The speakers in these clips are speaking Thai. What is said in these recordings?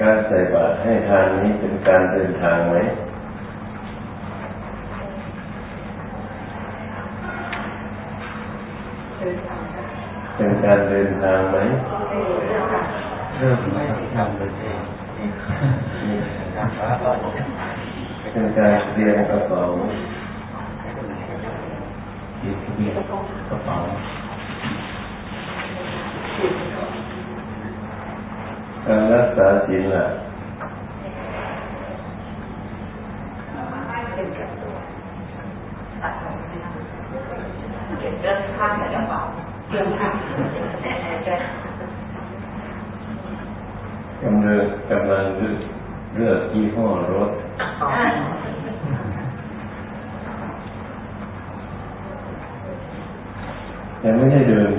การใส่บาตรให้ทานนี้เป็นการเดินทางไหม เป็นการเดินทางไหมเริ่มไม่ทำเลยเองเป็นการเตรียมกระเป๋าเตรียมกระเป๋า การรักษาศีลล่ะเรื่องข้างในกระเป๋าเรื่องข้างกำลังกำลังเลือกยี่ห้อรถยังไม่ได้เดิน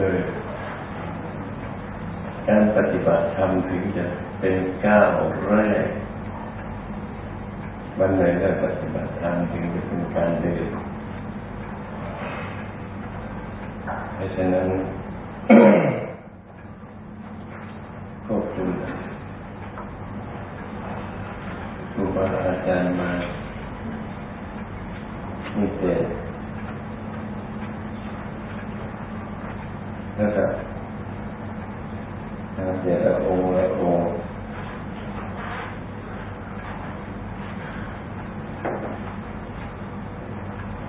ปฏิบัติธรรมถึงจะเป็นก้าวแรกวันไหนเราปฏิบัติธรรมถึงจะเป็นการเดินเพราะฉะนั้นขอบคุณครูบาอาจารย์มามีเต่แล้วก็เดี๋ยวละองค์ละองค์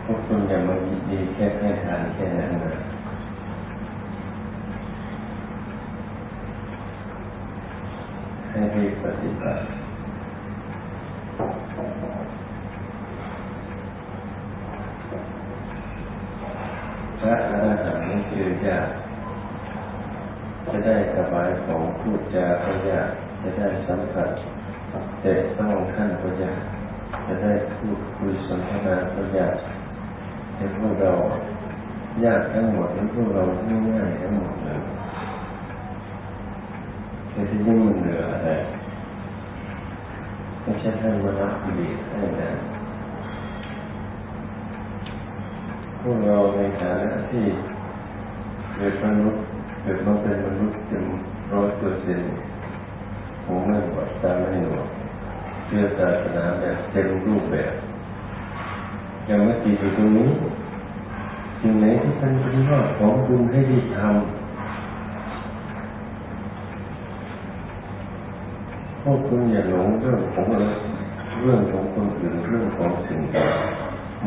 พวกคุณอย่ามาดีแค่ให้ทานแค่นั้นนะให้รีบปฏิบัติพระอรหันต์นี่คือยากจะได้สบายของพูดจาก็ยากจะได้สัมผัสแต่ต้องขั้นก็ยากจะได้พูดคุยสนทนาก็ยากแต่พวกเรายากทั้งหมดพวกเราง่ายทั้งหมดเลยแต่ที่นี่มันเหลืออะไร ไม่ใช่ท่านมารับดีให้นะพวกเราในฐานะที่เกิดมนุษย์เกิดมาเป็นมนุษย์เต็มร้อยเปอร์เซ็นต์หูไม่บอดตาไม่หนวกเชื่อศาสนาแบบเต็มรูปแบบยังไม่ติดอยู่ตรงนี้สิ่งไหนที่เป็นปฏิวัติของคุณให้ดีทำพ วกคุณอย่าหลงเรื่องของเรื่องของคนอื่นเรื่องของสิ่งต่าง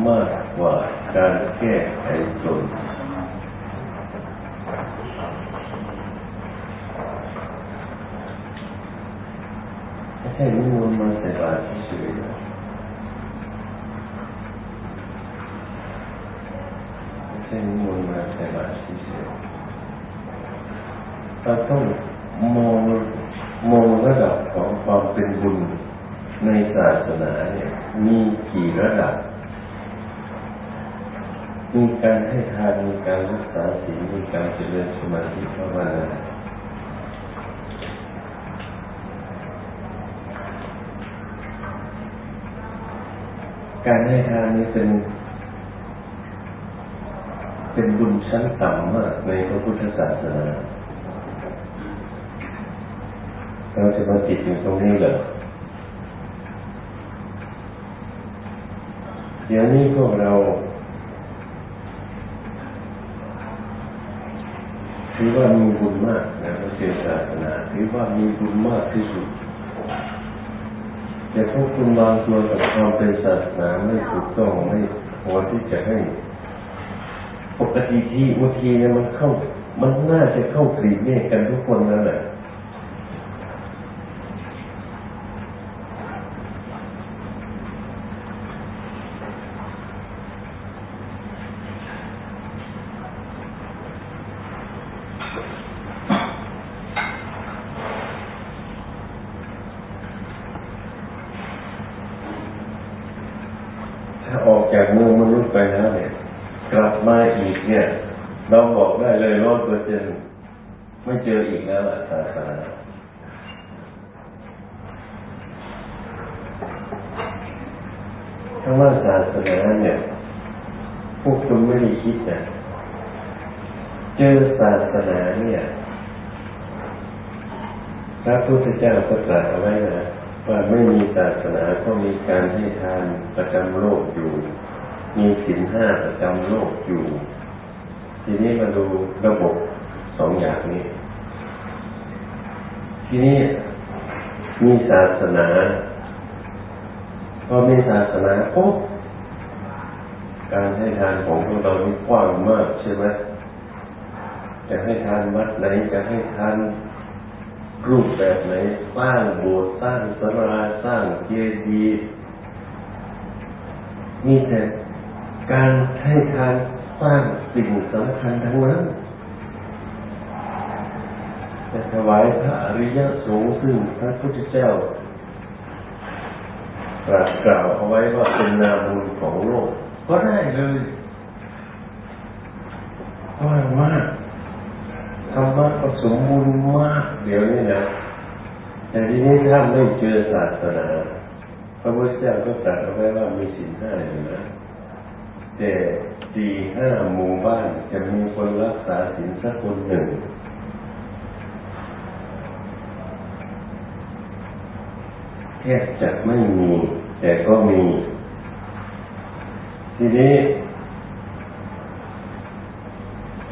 มากกว่าการแก้ไขตนแค่นิมนต์มาใส่บาตรเฉยๆแค่นิมนต์มาใส่บาตรเฉยๆเราต้องมองมองระดับของความเป็นบุญในศาสนาเนี่ย มีกี่ระดับ มีการให้ทานมีการรักษาศีลมีการเจริญสมาธิภาวนาการให้ทานนี้เป็น เป็นบุญชั้นต่ำมากในพระพุทธศาสนาเราจะมาติดอยู่ตรงนี้เหรอเดี๋ยวนี้พวกเรา ถือว่ามีบุญมากนะพระเจ้าศาสนาถือว่ามีบุญมากที่สุดแต่พวกคุณวางตัวกับความเป็นศาสนาไม่ถูกต้องไม่พอที่จะให้ปกติที่อุทีเนี่ยมันเข้า มันน่าจะเข้ากรีดเมฆกันทุกคนนั่นแหละ จากเมืองมนุษย์ไปแล้วเนี่ย กลับมาอีกเนี่ย เราบอกได้เลยร้อยเปอร์เซ็นไม่เจออีกแล้วศาสนาถ้าว่าศาสนาเนี่ย พวกคุณไม่ได้คิดนะเจอศาสนาเนี่ยพระพุทธเจ้าก็ตรัสเอาไว้นะว่าไม่มีศาสนาก็มีการให้ทานประจำโลกอยู่ มีศีลห้าประจำโลกอยู่ ทีนี้มาดูระบบสองอย่างนี้ ทีนี้มีศาสนาพอมีศาสนาปุ๊บการให้ทานของพวกเรานี่กว้างมากใช่ไหมจะให้ทานวัดไหนจะให้ทานรูปแบบไหนสร้างโบสถ์สร้างสราสร้างเจดีย์มีแต่ การให้ทานสร้างสิ่งสำคัญทั้งนั้นจะถวายพระอริยสงฆ์ซึ่งพระพุทธเจ้าตรัสกล่าวเอาไว้ว่าเป็นนามุลของโลก ก็ได้เลยว่ามากธรรมะก็สมบูรณ์มากเดี๋ยวนี้นะแต่ทีนี้ถ้าไม่เจอศาสนาพระพุทธเจ้าก็ตรัสเอาไว้ว่ามีสินห้าอยู่นะ แต่ดีห้าหมู่บ้านจะมีคนรักษาสินสักคนหนึ่ง แทบจะไม่มี แต่ก็มี ทีนี้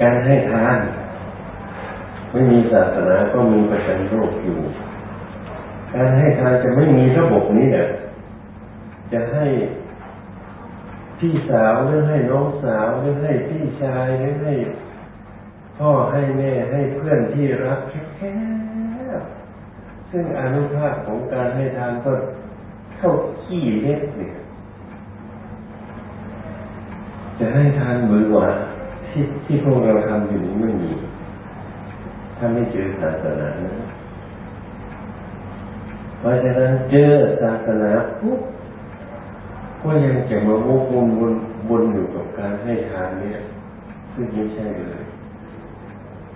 การให้ทาน ไม่มีศาสนาก็มีประจันโรคอยู่ การให้ทานจะไม่มีระบบนี้เนี่ยจะให้ พี่สาวหรือให้น้องสาวหรือให้พี่ชายหรือให้พ่อให้แม่ให้เพื่อนที่รักแค่ซึ่งอนุภาพของการให้ทานก็เท่าขี้เล็กเนี่ยจะให้ทานมือหวาที่ที่พวกเราทำอยู่นี้ไม่มี ถ้าไม่เจอศาสนานะเพราะฉะนั้นเจอศาสนาปุ๊บ ก็ยังจะมาโมกวนวนวนอยู่กับการให้ทานเนี่ย ซึ่งไม่ใช่เลย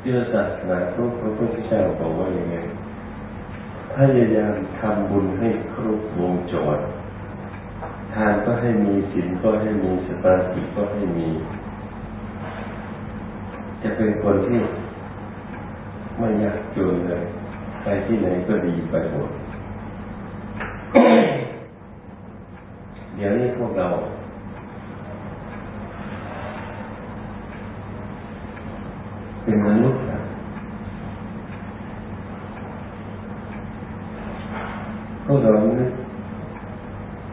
เจอศาสนาพระพุทธเจ้าบอกว่าอย่างไงพยายามทำบุญให้ครบวงจรทานก็ให้มีศีลก็ให้มีสมาธิก็ให้มี จะเป็นคนที่ไม่ยากจนเลย ไปที่ไหนก็ดีไปหมด เดี๋ยวนี้พวกเรา เป็นมนุษย์พวกเรานึก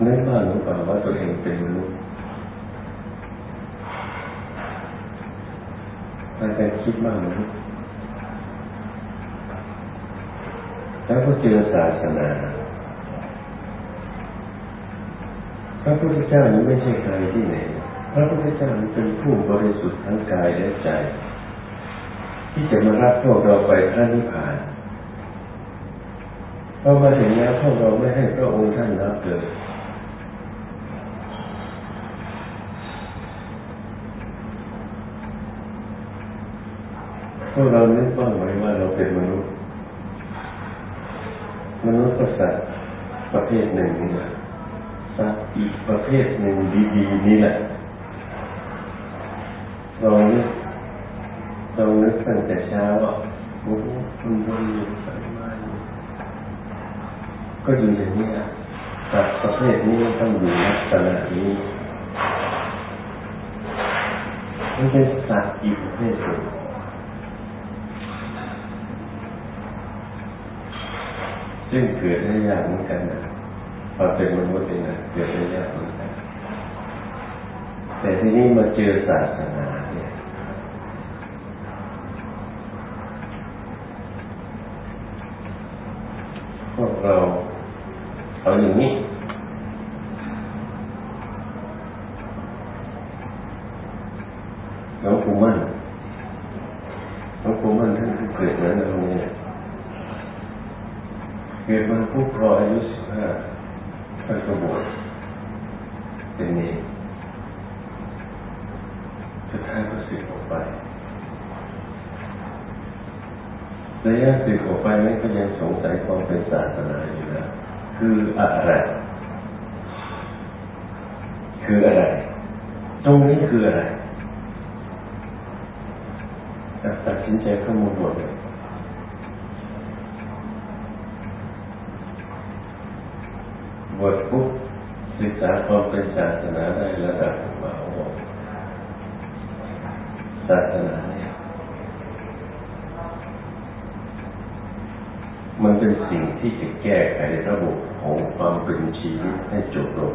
นึกบ้างหรือเปล่าว่าตัวเองเป็นมนุษย์ใครแต่คิดบ้างไหมแล้วก็เจอศาสนา พระพุทธเจ้านี้ไม่ใช่ใครที่ไหน พระพุทธเจ้านี้เป็นผู้บริสุทธิ์ทั้งกายและใจ ที่จะมารับพวกเราไปพระนิพพานพอมาถึงแล้วพวกเราไม่ให้พระองค์ท่านรับเลยพวกเรานึกบ้างไหมว่าเราเป็นมนุษย์ มนุษย์ก็สัตว์ประเภทหนึ่งนี่แหละ สัตว์อีกประเภทหนึ่งดีๆนี่แหละลองนึกลองนึกตั้งแต่เช้าอะโอ้คุณบนอยู่ไปมาอยู่ก็อยู่อย่างนี้อะสัตว์ประเภทนี้ต้องอยู่ลักษณะนี้ไม่ใช่สัตว์อีกประเภทหนึ่งซึ่งเกิดได้ยากเหมือนกันนะ เราเป็นมนุษย์เองนะเกิดได้ยากเหมือนกันแต่ทีนี้มาเจอศาสนาเนี่ยพวกเราเอาอย่างนี้ หมดเลยบวชปุ๊บศึกษาความเป็นศาสนาได้ระดับมหาวงศาสนาเนี่ยมันเป็นสิ่งที่จะแก้ไขระบบของความเป็นชีวิตให้จบลง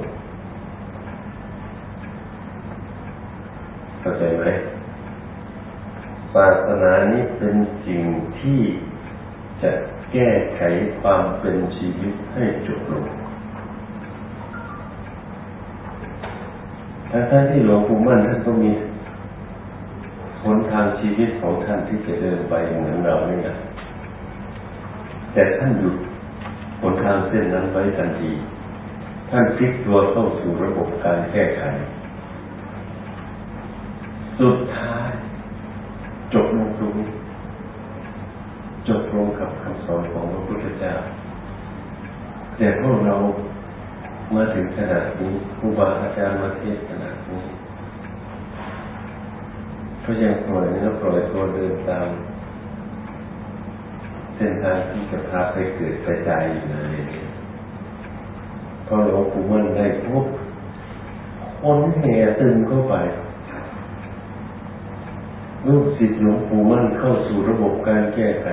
นานี้เป็นสิ่งที่จะแก้ไขความเป็นชีวิตให้จบลงทั้งที่หลวงปู่มั่นท่านก็มีหนทางชีวิตของท่านที่จะเดินไปเหมือนเรานี่นะแต่ท่านหยุดหนทางเส้นนั้นไว้ทันที ท่านพลิกตัวเข้าสู่ระบบการแก้ไข สุดท้าย จบลงตรงนี้จบลงกับคำสอนของพระพุทธเจ้าแต่พวกเรามาถึงขนาดนี้ครูบาอาจารย์มาเทศขนาดนี้ก็ยังปล่อยเนื้อปล่อยตัวเดินตามเส้นทางที่จะพาไปเกิดไปตายอยู่เลยพอหลวงปู่มันได้พบคนแห่ตึงเข้าไป ลูกศิษย์หลวงปู่มั่นเข้าสู่ระบบการแก้ไข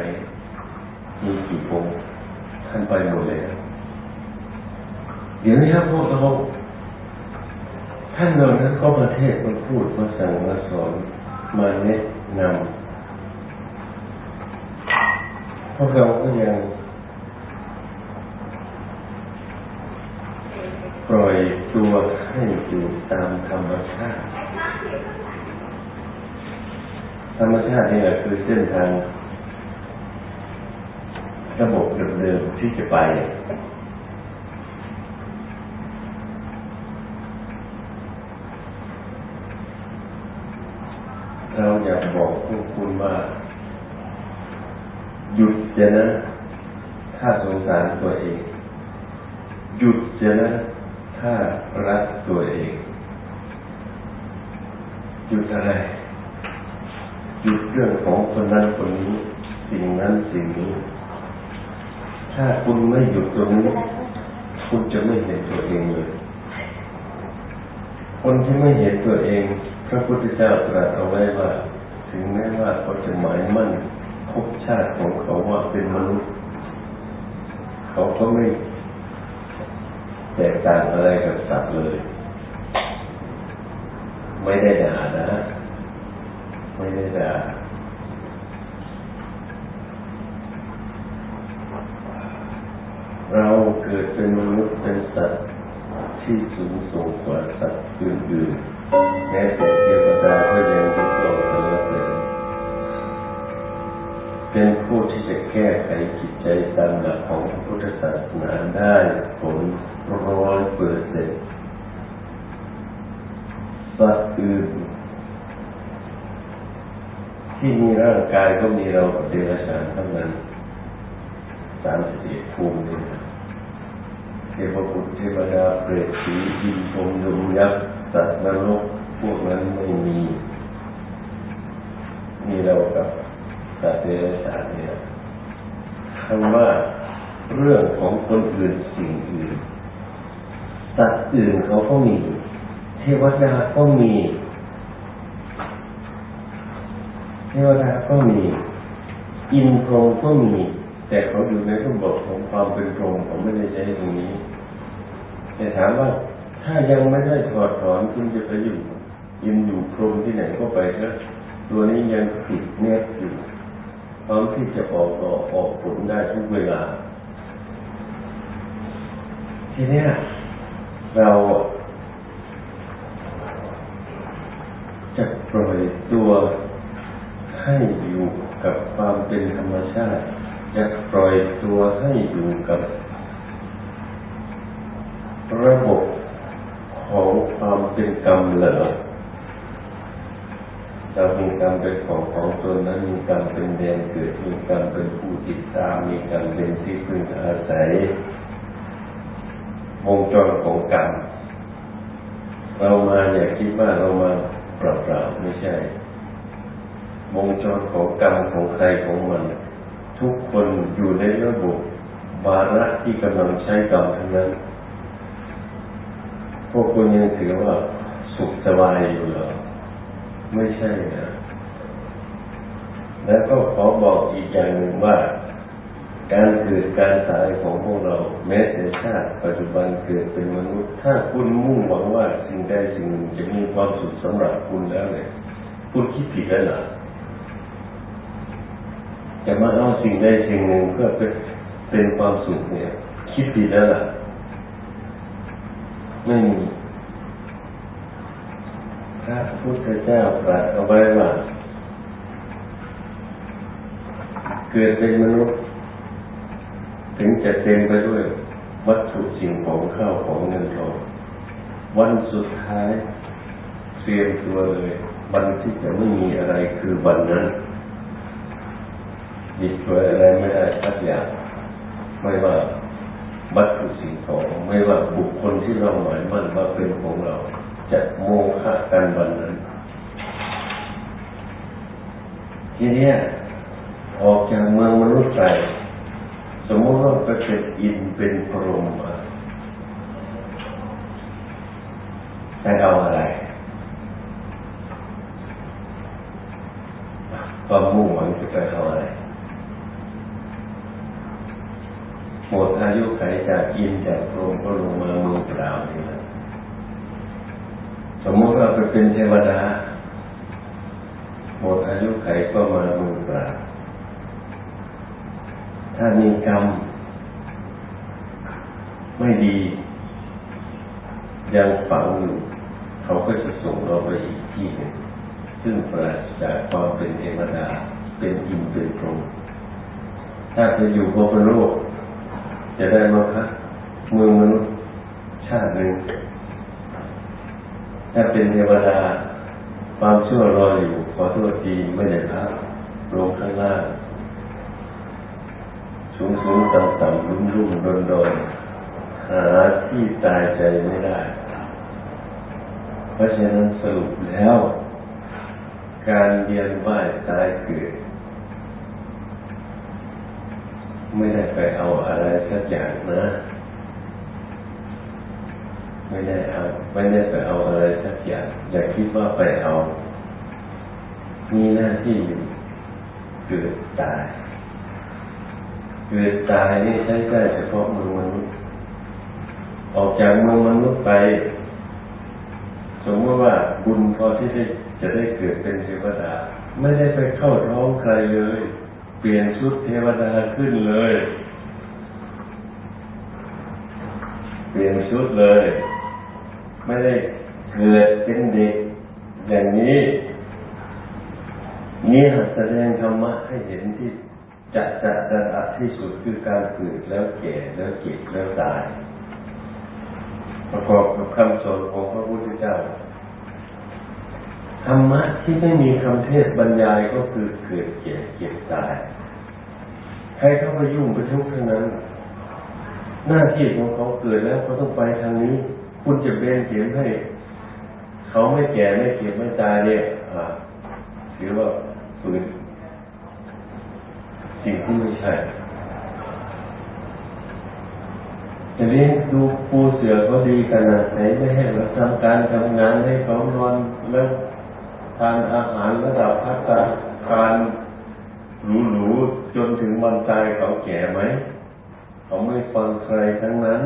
มีกี่องค์ท่านไปหมดเลยเดี๋ยวนี้ครับพวกเราท่านเหล่านั้นก็ประเทศมาพูดมาสั่งมาสอนมาแนะนำพวกเราก็ยังปล่อยตัวให้อยู่ตามธรรมชาติ รรมชาตินี่แหละคือเส้นทางระบบเดิมๆที่จะไป เราอยากบอกพวกคุณว่า หยุดเจนะ ถ้าสงสารตัวเอง หยุดเจนะ ถ้ารักตัวเอง หยุดอะไรหยุด เรื่องของคนนั้นคนนี้สิ่งนั้นสิ่งนี้ ถ้าคุณไม่หยุดตรงนี้ คุณจะไม่เห็นตัวเองเลย คนที่ไม่เห็นตัวเอง พระพุทธเจ้าตรัสเอาไว้ว่า ถึงแม้ว่าเขาจะหมายมั่นภพชาติของเขาว่าเป็นมนุษย์ เขาก็ไม่แตกต่างอะไรกับสัตว์เลย ไม่ได้ด่านะ ไม่ได้ด่าเราเกิดเป็นมนุษย์เป็นสัตว์ที่สูงส่งกว่าสัตว์อื่นๆแม้แต่เทวดาก็ยังยกเราสรรเสริญเป็นผู้ที่จะแก้ไขจิตใจตามหลักของพระพุทธศาสนาได้ผลร้อยเปอร์เซ็นต์สัตว์อื่นที่มีร่างกายก็มีเราเดรัจฉานทั้งนั้นสามสิบเอ็ดภูมิ เทพบุตรเทวดาเปรตผีอินพรมยมยักษ์สัตว์นรกพวกนั้นไม่มีมีเรากับสัตว์เดรัจฉานเนี่ยคำว่าเรื่องของคนอื่นสิ่งอื่นสัตว์อื่นเขาก็มี เทวดาก็มี เทวดาก็มี อินพรหมก็มี แต่เขาอยู่ในรูปแบบของความเป็นพรหมเขาไม่ได้ใช้ตรงนี้ แต่ถามว่าถ้ายังไม่ได้ถอดถอนคุณจะไปอยู่ยินอยู่พรมที่ไหนก็ไปเถอะตัวนี้ยังผิดเนบอยู่พร้อมที่จะออกต่อออกผลได้ทุกเวลา ทีนี้เราจะปล่อยตัวให้อยู่กับความเป็นธรรมชาติจะปล่อยตัวให้อยู่กับ ระบบของความเป็นกรรมเหลอเรามีกรรมเป็นของของตนนั้นมีกรรมเป็นเดนเกิดมีกรรมเป็นผู้ติดตามมีกรรมเป็นที่พึ่งอาศัยวงจรของกรรมเรามาอย่าคิดว่าเรามาเปล่าๆไม่ใช่วงจรของกรรมของใครของมัน ทุกคนอยู่ในระบบวาระที่กำลังใช้กรรมทั้งนั้น พวกคุณยังถือว่าสุขสบายอยู่เหรอ ไม่ใช่นะ แล้วก็ขอบอกอีกอย่างหนึ่งว่า การเกิดการตายของพวกเรา แม้แต่ชาติปัจจุบันเกิดเป็นมนุษย์ ถ้าคุณมุ่งหวังว่าสิ่งใดสิ่งหนึ่งจะมีความสุขสำหรับคุณแล้วเนี่ยคุณคิดผิดแล้วนะจะมาเอาสิ่งใดสิ่งหนึ่งเพื่อเป็นความสุขเนี่ย คิดผิดแล้วล่ะ ไม่มีพระพุทธเจ้าตรัสเอาไว้ว่า เกิดเป็นมนุษย์ ถึงจะเต็มไปด้วย วัตถุสิ่งของข้าวของเงินทองวันสุดท้ายเตรียมตัวเลยวันที่จะไม่มีอะไรคือวันนั้นหยิบช่วยอะไรไม่ได้สักอย่าง ไม่ว่า วัตถุสิ่งของไม่ว่าบุคคลที่เราหมายมั่นว่าเป็นของเราจะโมฆะกันวันนั้นทีนี้ออกจากเมืองมนุษย์ไปสมมติว่าไปเป็นอินเป็นพรหมมาไปเอาอะไรความมุ่งหวังจะไปเอาอะไรหมดอายุไขจา กอินจากพรมก็ลงมาเมืองเปล่านี่นะสมมติว่าไปเป็นเทวดาหมดอายุไขก็มาเมืองเปล่าถ้ามีกรรม ไม่ดี ยังฝังอยู่เขาก็จะส่งเราไปอีกที่หนึ่งซึ่งปราศจากความเป็นเทวดาเป็นอินเป็นพรหมถ้าจะอยู่บนโลกจะได้มาพักเมืองมนุษย์ชาติหนึ่งถ้า เป็นเทวดา ความชั่วรออยู่ ขอโทษทีไม่ได้พักลงข้างล่าง สูงสูงต่ำต่ำรุ่มรุ่มดนดนหาที่ตายใจไม่ได้ เพราะฉะนั้นสรุปแล้ว การเรียนว่ายตายเกิด ไม่ได้ไปเอาอะไรสักอย่างนะ ไม่ได้เอา ไม่ได้ไปเอาอะไรสักอย่างอย่าคิดว่าไปเอา มีหน้าที่อยู่เกิดตายเกิดตายนี่ใช้ได้เฉพาะมือมนุษย์ออกจากมือมนุษย์ไป สมมติว่าบุญพอที่จะจะได้เกิดเป็นเทวดา ไม่ได้ไปเข้าท้องใครเลย เปลี่ยนชุดเทวดาขึ้นเลย เปลี่ยนชุดเลย ไม่ได้เกิดเป็นเด็กอย่างนี้ นี่แสดงธรรมะให้เห็นที่จะจะระดับที่สุดคือการเกิดแล้วแก่แล้วเจ็บแล้วตาย ประกอบกับคำสอนของพระพุทธเจ้าธรรมะที่ไม่มีคำเทศบรรยายก็คือเกิดแก่เจ็บตายใครเข้าไปยุ่งไปทุกข์เทั้งนั้น หน้าที่ของเขาเกิดแล้วเขาต้องไปทางนี้ คุณจะเบนเขียนให้เขาไม่แก่ไม่เจ็บไม่ตายเนี่ยถือว่าฝืนสิ่งที่ไม่ใช่จะเลี้ยงดูปูเสือเขาดีขนาดไหนไม่ให้เราทำการทำงานให้เขานอนแล้วทานอาหารระดับพัฒนาการหรูๆจนถึงวันตายเขาแก่ไหม เขาไม่ฟังใครทั้งนั้น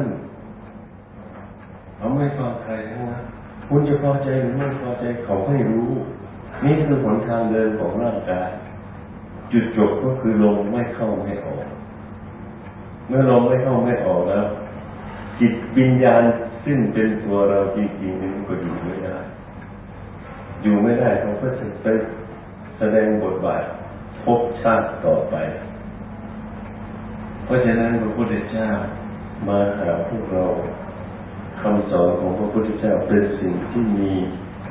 เขาไม่ฟังใครทั้งนั้นคุณจะพอใจหรือไม่พอใจเขาไม่รู้ นี่คือหนทางเดินของร่างกาย จุดจบก็คือลมไม่เข้าไม่ออก เมื่อลมไม่เข้าไม่ออกแล้ว จิตวิญญาณซึ่งเป็นตัวเราจริงๆนี่ก็อยู่ไม่ได้อยู่ไม่ได้เขาก็จะไปแสดงบทบาทพบชาติต่อไป เพราะฉะนั้นพระพุทธเจ้ามาหาพวกเรา คำสอนของพระพุทธเจ้าเป็นสิ่งที่มี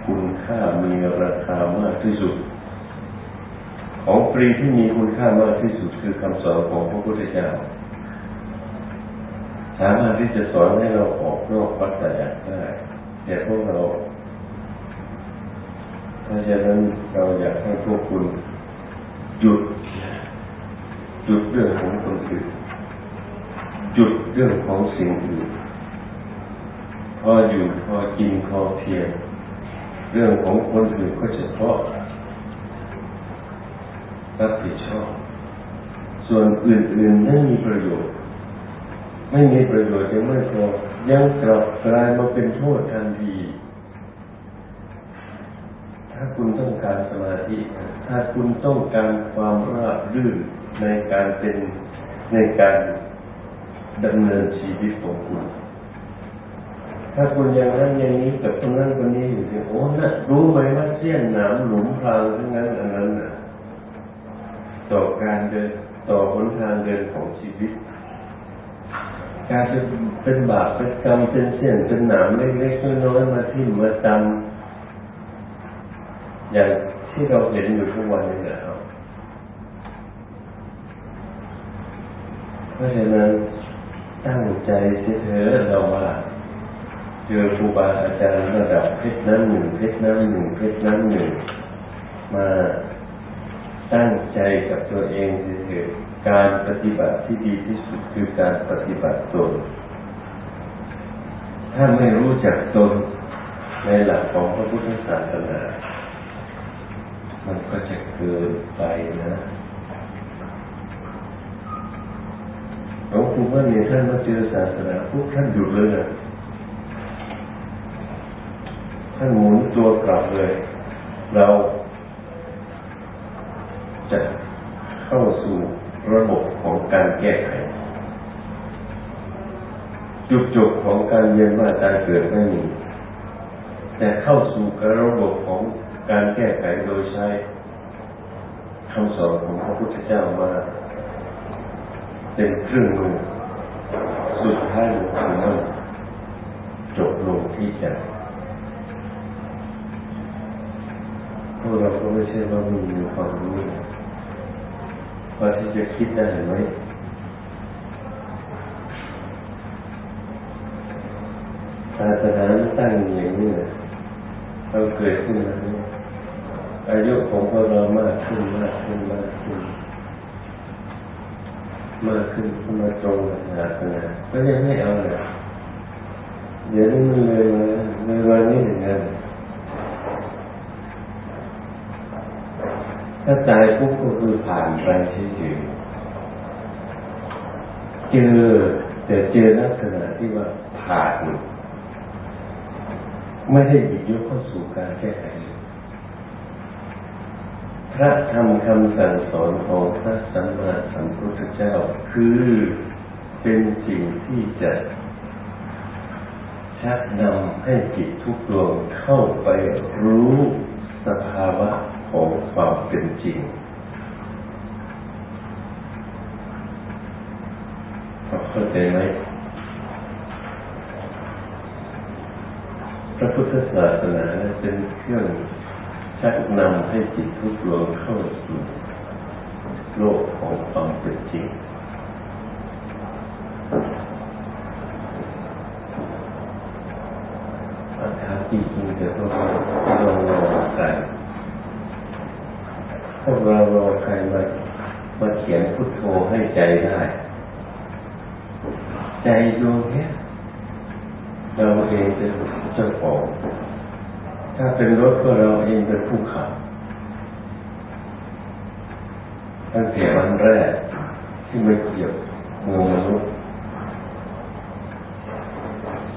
คุณค่ามีราคามากที่สุด ของฟรีที่มีคุณค่ามากที่สุดคือคำสอนของพระพุทธเจ้าสามารถที่จะสอนให้เราออกนอกวัฏจักรได้แต่พวกเราเพราะฉะนั้นเราอยากให้พวกคุณหยุดหยุดเรื่องของคนอื่นหยุดเรื่องของสิ่งอื่น ออยู่พอกินพอเพียงเรื่องของคนอื่นก็เฉพาะรับผิดชอบ ส่วนอื่นๆไม่มีประโยชน์ ไม่มีประโยชน์ยังไม่พอยังกลับกลายมาเป็นโทษทันทีถ้าคุณต้องการสมาธิ ถ้าคุณต้องการความราบรื่นในการเป็นในการดำเนินชีวิตของคุณ ถ้าคุณยังนั้นอย่างนี้กับคนนั้นคนนี้อยู่ที่โอ้นะรู้ไหมว่าเสี้ยนหนามหลุมพรางทั้งนั้นอันนั้นน่ะต่อการเดินต่อหนทางเดินของชีวิต การจะเป็นบาปเป็นกรรมเป็นเสี้ยนเป็นหนามเล็กๆน้อยๆมาทิ่มมาจำอย่างที่เราเห็นอยู่ทุกวันนี้แหละครับเพราะฉะนั้นตั้งใจเสียเถอะเราว่า เจอครูบาอาจารย์ระดับเพชรน้ำหนึ่งเพชรน้ำหนึ่งเพชรน้ำหนึ่งมาตั้งใจกับตัวเองเถิดการปฏิบัติที่ดีที่สุดคือการปฏิบัติตน ถ้าไม่รู้จักตนในหลักของพระพุทธศาสนา มันก็จะเกินไปนะหลวงปู่ว่าเนี่ยท่านมาเจอศาสนาปุ๊บท่านหยุดเลยนะ ท่านหมุนตัวกลับเลย เราจะเข้าสู่ระบบของการแก้ไข จุดจบของการเยียนมาตายเกิดไม่มีแต่เข้าสู่กระบบของการแก้ไขโดยใช้คำสอนของพระพุทธเจ้ามาเป็นเครื่องมือสุดท้ายลงคือมันจบลงที่ใจพ วกเราก็ไม่ใช่ว่ามีความรู้พอที่จะคิดได้ไหมศาสนาตั้งอย่างนี้เราเกิดขึ้นมาอายุของพวกเรามากขึ้นมากขึ้นมากขึ้นมากขึ้นมาตรงกับศาสนาก็ยังไม่เอาเลยเดี๋ยวนี้มันเลยมาเลยมานี่ถึงนั้น ถ้าตายปุ๊บก็คือผ่านไปเฉยๆเจอแต่เจอลักษณะที่ว่าผ่านไม่ได้หยิบยกเข้าสู่การแก้ไขพระธรรมคำสั่งสอนของพระสัมมาสัมพุทธเจ้า คือเป็นสิ่งที่จะชักนำให้จิตทุกดวงเข้าไปรู้สภาวะ ของความเป็นจริงเข้าใจไหมพระพุทธศาสนาเป็นเครื่องชักนำให้จิตทุกดวงเข้าสู่โลกของความเป็นจริง อาถามจริงๆแต่พวกเราลองรอใคร พวกเรารอใครมามาเขียนพุทโธให้ใจได้ ใจดวงนี้เราเองเป็นเจ้าของถ้าเป็นรถก็เราเองเป็นผู้ขับตั้งแต่วันแรกที่ไม่เกี่ยวมือมนุษย์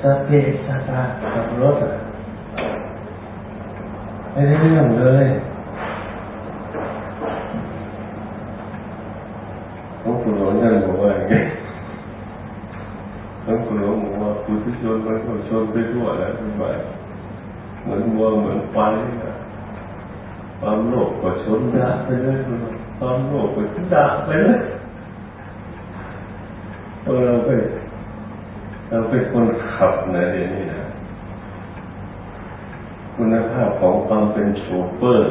สัพเพสัตตาขับรถอะไม่ได้เรื่องเลยหลวงปู่หลวงท่านบอกว่าอย่างนี้หลวงปู่หลวงบอกว่าผู้ที่ชนมันก็ชนไปทั่วแล้วเป็นไงเหมือนวัวเหมือนไฟนะความโลภก็ชนด่า ไปเลยความโลภก็ด่าไปเลยเราไปเราเป็นคนขับนะเดี๋ยวนี้นะคุณภาพของความเป็นโชเฟอร์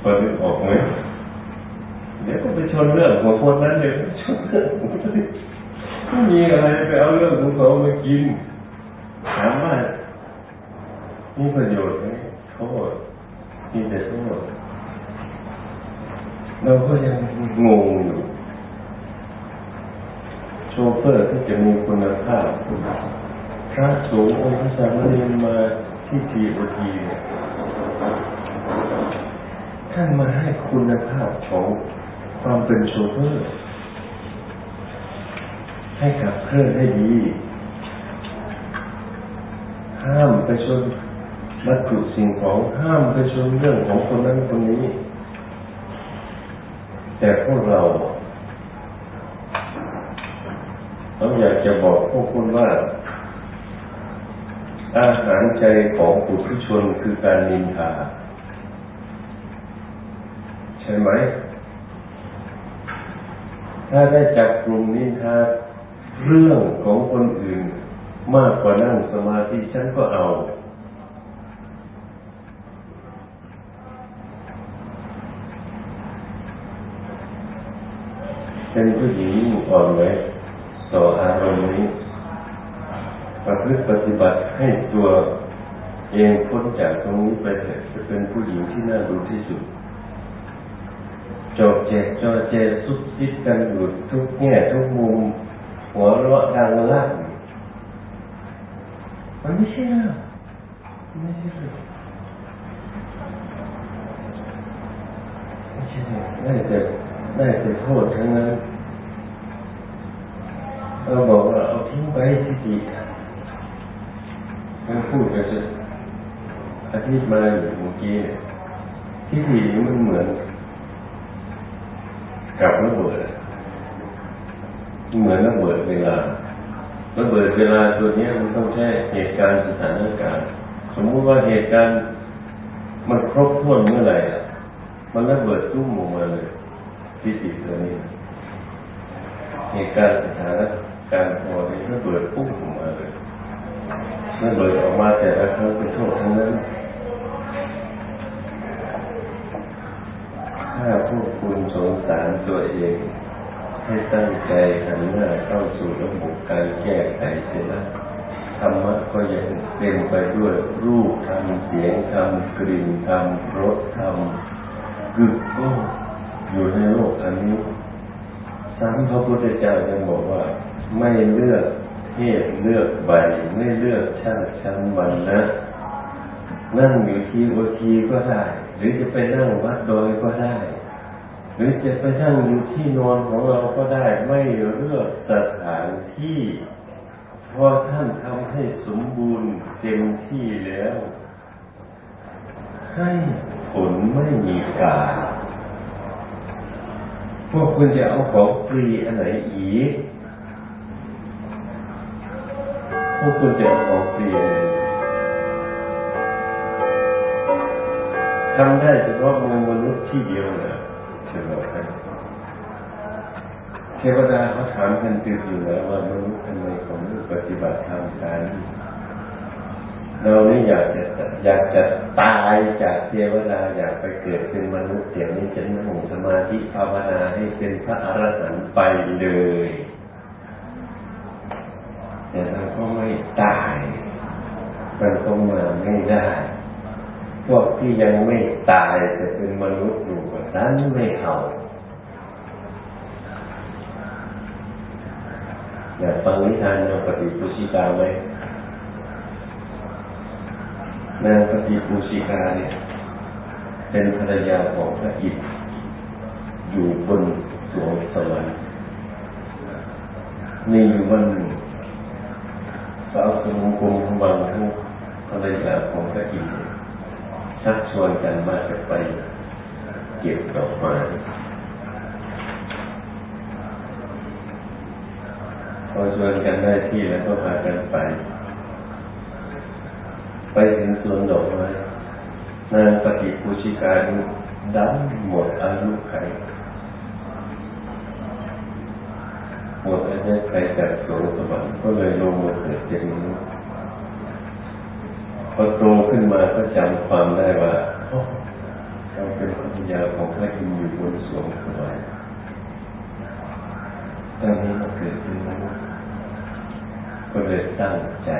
พอได้ออกไหมเดี๋ยวก็ไปชนเรื่องของคนนั้นเดี๋ยวชนเรื่องนี้ไม่มีอะไรไปเอาเรื่องของเขามากินถามว่ามีประโยชน์ไหมโทษมีแต่โทษ เราก็ยังงงอยู่โชเฟอร์ที่จะมีคุณภาพพระสงฆ์องค์พระสามเณรมาที่ทีโอทีท่านมาให้คุณภาพของความเป็นโชเฟอร์ ให้กับเครื่องให้ดีห้ามไปชนวัตถุสิ่งของห้ามไปชนเรื่องของคนนั้นคนนี้ แต่พวกเราเราอยากจะบอกพวกคุณว่า อาหารใจของปุถุชนคือการนินทา ใช่ไหม ถ้าได้จับกลุ่มนินทาเรื่องของคนอื่น มากกว่านั่งสมาธิฉันก็เอา เป็นผู้หญิงอ่อนไหมต่ออารมณ์นี้ประพฤติปฏิบัติให้ตัวเองพ้นจากตรงนี้ไปเถิดจะเป็นผู้หญิงที่น่าดูที่สุดจอแจกจอแจซุบซิบกันอยู่ทุกแง่ทุกมุม หัวเราะดังลั่นมันไม่ใช่เรื่อไม่ใช่ไม่ใช่เรื่องได้แต่ ได้แต่โทษทั้งนั้นเราบอกว่าเอาทิ้งไปที่ดีมันพูดไปจะอาทิตย์มาอยู่เมื่อกี้ที่ดีมันเหมือนกับระเบิดเหมือนระเบิดเวลาระเบิดเวลาตัวนี้มันต้องใช้เหตุการณ์สถานการณ์สมมุติว่าเหตุการณ์มันครบถ้วนเมื่อไหร่มันระเบิดตุ้มออกมาเลย ที่ติดตัวนี้เหตุการณ์สถานการณ์พอนี้ระเบิดปุ้งออกมาเลยระเบิดออกมาแต่ละครั้งเป็นโทษทั้งนั้นถ้าพวกคุณสงสารตัวเอง ให้ตั้งใจหันหน้าเข้าสู่ระบบการแก้ไขเสียนะธรรมะก็ยังเต็มไปด้วยรูปธรรมเสียงธรรมกลิ่นธรรมรสธรรมกึกก้อง อยู่ในโลกอันนี้ซ้ำพระพุทธเจ้ายังบอกว่า ไม่เลือกเพศเลือกใบไม่เลือกชาติชั้นวันนะนั่งอยู่ที่โอทีก็ได้ หรือจะไปนั่งวัดโดยก็ได้ หรือจะไปนั่งอยู่ที่นอนของเราก็ได้ ไม่เลือกสถานที่เพราะท่านทำให้สมบูรณ์เต็มที่แล้ว ให้ผลไม่มีกาล พวกคุณจะเอาของฟรีอันไหนอีก พวกคุณจะเอาของฟรีทำได้เฉพาะมือมนุษย์ที่เดียวนะเชื่อไหมเทวดาเขาถามกันติดอยู่แล้วว่ามนุษย์ทำไมขาไม่ปฏิบัติธรรมกัน เรานี่อยากจะอยากจะตายจากเทวดาอยากไปเกิดเป็นมนุษย์เดี๋ยวนี้จะนั่งสมาธิภาวนาให้เป็นพระอรหันต์ไปเลย แต่เราก็ไม่ตายมันก็มาไม่ได้ พวกที่ยังไม่ตายแต่เป็นมนุษย์อยู่นั้นไม่เอาอยากฟังนิทานนาปฏิปุชิกาไหม นางปฏิปุชิกาเนี่ย เป็นภรรยาของพระอิศอยู่บนสวงสวรรค์มีวันหนึ่งสาวสมุกุมบังทั้งภรรยาของพระอิศชักชวนกันมาจะไปเก็บดอกไม้พอชวนกันได้ที่แล้วก็พากันไป ไปถึงสวนดอกไม้นางปฏิปูชิกานุดันหมดอายุไขหมดอายุไขจากสวงสวรรค์ก็เลยลงมาเกิดเป็นมนุษย์พอโตขึ้นมาก็จำความได้ว่าเราเป็นภรรยาของพระอินอยู่บนสวงสวรรค์ตอนนี้มาเกิดเป็นมนุษย์ก็เลยตั้งใจ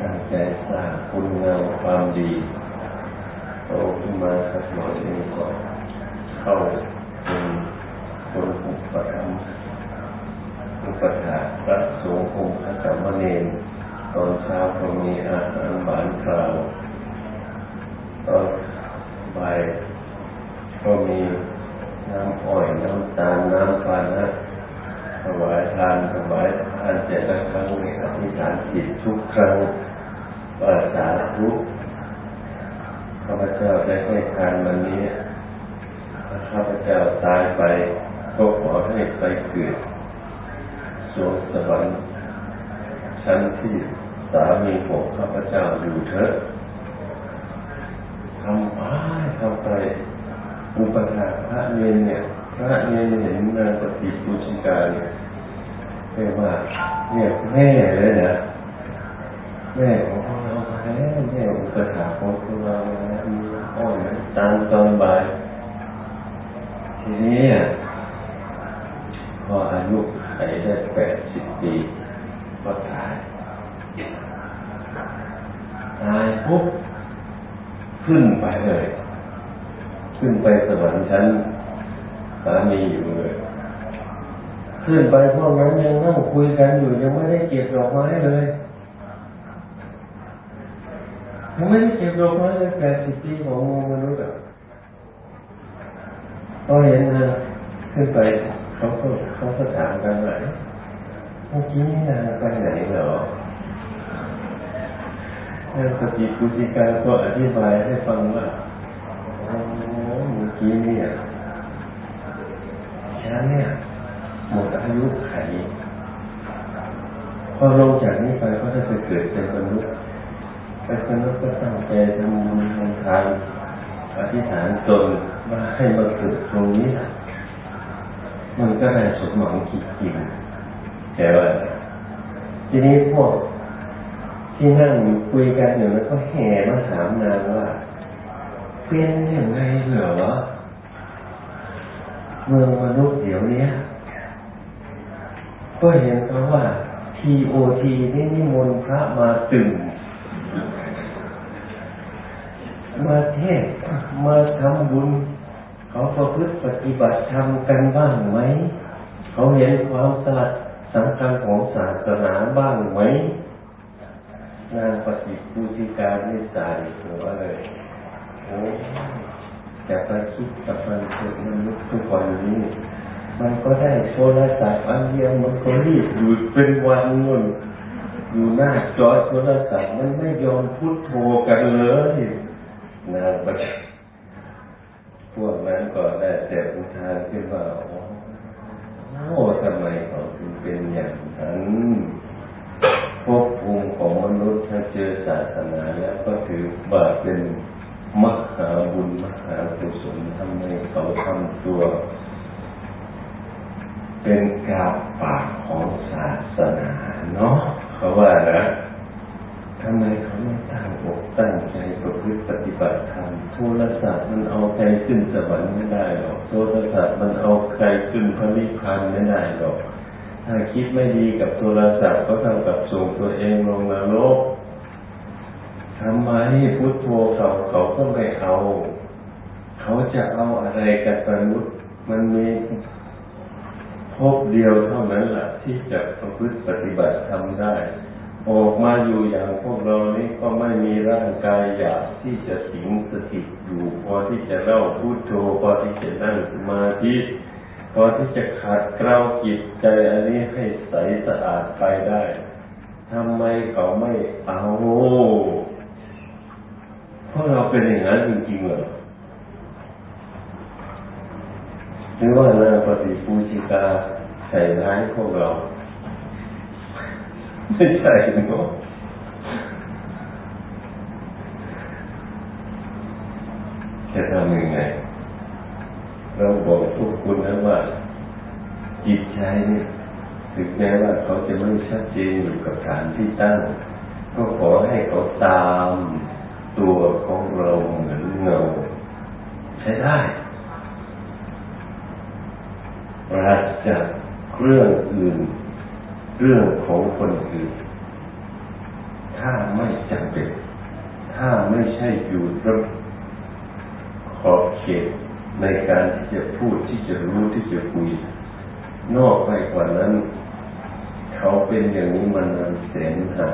ตั้งใจสร้างคุณงามความดีโตขึ้นมาสักหน่อยเองก็เข้าเป็นคนอุปถัมภ์อุปถาพระสงฆ์องค์พระสามเณรตอนเช้าก็มีอาหารหวานคราวตอนบ่ายก็มีน้ำอ้อยน้ำตาลน้ำปานะถวายทานถวายทานเสร็จแล้วครั้งนี้อธิษฐานจิตทุกครั้ง ว่าสาธุข้าพเจ้าได้ให้ทานวันนี้ข้าพเจ้าตายไปก็ขอให้ไปเกิดสวงสวรรค์ชั้นที่สามีของข้าพเจ้าอยู่เถอะทำไปทำไปอุปถาพระเนนเนี่ยพระเนนเห็นนางปฏิปุชิกาเนี่ยเรียกว่าเนี่ยแม่เลยนะแม่ของ เราแม่แม่อุปถาของเรามีอ้อยตามตอนบ่ายทีนี้พออายุไขได้แปดสิบปีก็ตายตายปุ๊บขึ้นไปเลย ขึ้นไปสวรรค์ชั้นสามีอยู่เลยขึ้นไปพวกนั้นยังนั่งคุยกันอยู่ยังไม่ได้เก็บดอกไม้เลย ยังไม่ได้เก็บดอกไม้เลยแปดสิบปีของมนุษย์อะพอเห็นนะขึ้นไปเขาก็เขาก็ถามกันว่าเมื่อกี้นางไปไหนเหรอนางปฏิปุติกาก็อธิบายให้ฟังว่าโอ้เมื่อกี้เนี่ยฉันเนี่ยหมดอายุไขพอลงจากนี้ไปก็จะไปเกิดเป็นมนุษย์ เป็นนุษย์ก็ตั้งใจทำบุญทำทานอธิษฐานตนมาให้มาเกิดตรงนี้ มันก็ได้สมหวังคิดจริงแต่ว่าทีนี้พวกที่นั่งคุยกันอยู่แล้วก็แห่มาถามนางว่าเป็นยังไงเหรอเมืองมนุษย์เดี๋ยวนี้ก็เห็นเขาว่าทีโอทีนี่นิมนต์พระมาตึง มาเทศมาทำบุญ เขาประพฤติปฏิบัติธรรมกันบ้างไหม เขาเห็นความสัตย์สำคัญของศาสนาบ้างไหมนางปฏิปูติการนิสัยหัวเลยโอ้แต่ไปคิดกับมันเกิดมนุษย์ทุกวันนี้ มันก็ได้โทรศัพท์อันเดียวมันก็รีบอยู่เป็นวันนู่นอยู่หน้าจอโทรศัพท์มันไม่ยอมพูดโทรกันเลย นางปฏิพวกนั้นก็ได้แต่อุทานขึ้นว่าโอ้ทำไมเขาถึงเป็นอย่างนั้นภพภูมิของมนุษย์ถ้าเจอศาสนาแล้วก็ถือว่าเป็นมหาบุญมหากุศลทำไมเขาทำตัว เป็นกาปากของศาสนาเนาะเขาว่านะ ทำไมเขาไม่ตั้งอกตั้งใจประพฤติปฏิบัติธรรมโทรศัพท์มันเอาใครขึ้นสวรรค์ไม่ได้หรอกโทรศัพท์มันเอาใครขึ้นพระนิพพานไม่ได้หรอก ถ้าคิดไม่ดีกับโทรศัพท์ก็เท่ากับส่งตัวเองลงนรกทำไมพุทโธเขาเขาก็ไม่เอา เขาจะเอาอะไรกับมนุษย์มันมีพบเดียวเท่านั้นแหละที่จะประพฤติปฏิบัติทำได้ ออกมาอยู่อย่างพวกเรานี้ก็ไม่มีร่างกายอยากที่จะสิงสถิตอยู่พอที่จะเล่าพุทโธพอที่จะนั่งสมาธิพอที่จะขัดเกลาจิตใจอันนี้ให้ใสสะอาดไปได้ทำไมเขาไม่เอาเพราะเราเป็นอย่างนั้นจริงๆเหรอหรือว่านางปฏิปูชิกาใส่ร้ายพวกเรา ไม่ใช่เนาะจะทำยังไง เราบอกทุกคนนะว่า จิตใจเนี่ยถึงแม้ว่าเขาจะไม่ชัดเจนอยู่กับฐานที่ตั้ง ก็ขอให้เขาตามตัวของเราเหมือนเงาใช้ได้ปราศจากเรื่องอื่น เรื่องของคนอื่น ถ้าไม่จำเป็น ถ้าไม่ใช่อยู่ระขอบเขตในการที่จะพูดที่จะรู้ที่จะคุย นอกไปกว่านั้น เขาเป็นอย่างนี้มันนานแสนหา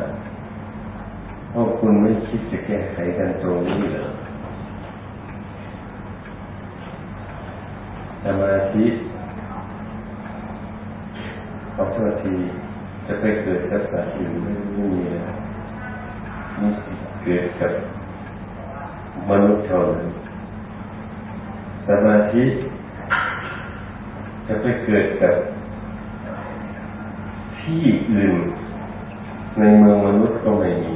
พวกคุณไม่คิดจะแก้ไขกันตรงนี้เหรอสมาธิขอโทษที จะไปเกิดกับสัตว์อื่นไม่มีแล้วนี่เกิดกับมนุษย์เท่านั้นสมาธิจะไปเกิดกับที่อื่น ในเมืองมนุษย์ก็ไม่มี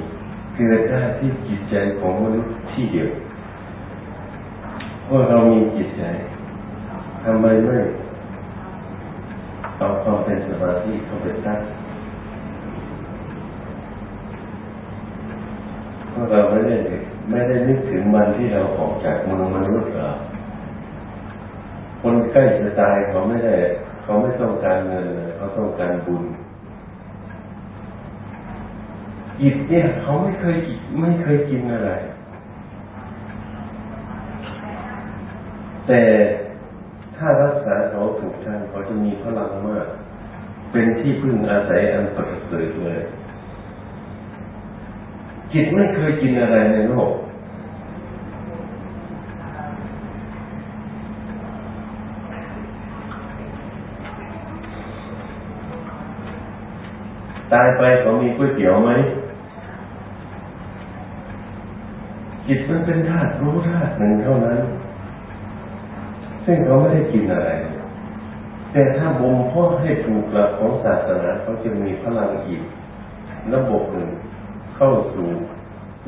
เกิดได้ที่จิตใจของมนุษย์ที่เดียวเพราะเรามีจิตใจทำไมไม่เอาความเป็นสมาธิเข้าไปตั้งเพ ราะเราไม่ได้ไม่ได้นึกถึงวันที่เราออกจากมือมนุษย์หรอคนใกล้จะตายเขาไม่ได้ เขาไม่ต้องการเงินเลยเขาต้องการบุญจิตเนี่ยเขาไม่เคยไม่เคยกินอะไร แต่ถ้ารักษาเขาถูกทางเขาจะมีพลังมาก เป็นที่พึ่งอาศัยอันประเสริฐเลย จิตไม่เคยกินอะไรในโลกตายไปเขามีก๋วยเตี๋ยวไหม จิตมันเป็นธาตุรู้ธาตุหนึ่งเท่านั้น ซึ่งเขาไม่ได้กินอะไร แต่ถ้าบ่มเพาะให้ถูกหลักของศาสนาเขาจะมีพลังอีกระบบหนึ่ง เข้าสู่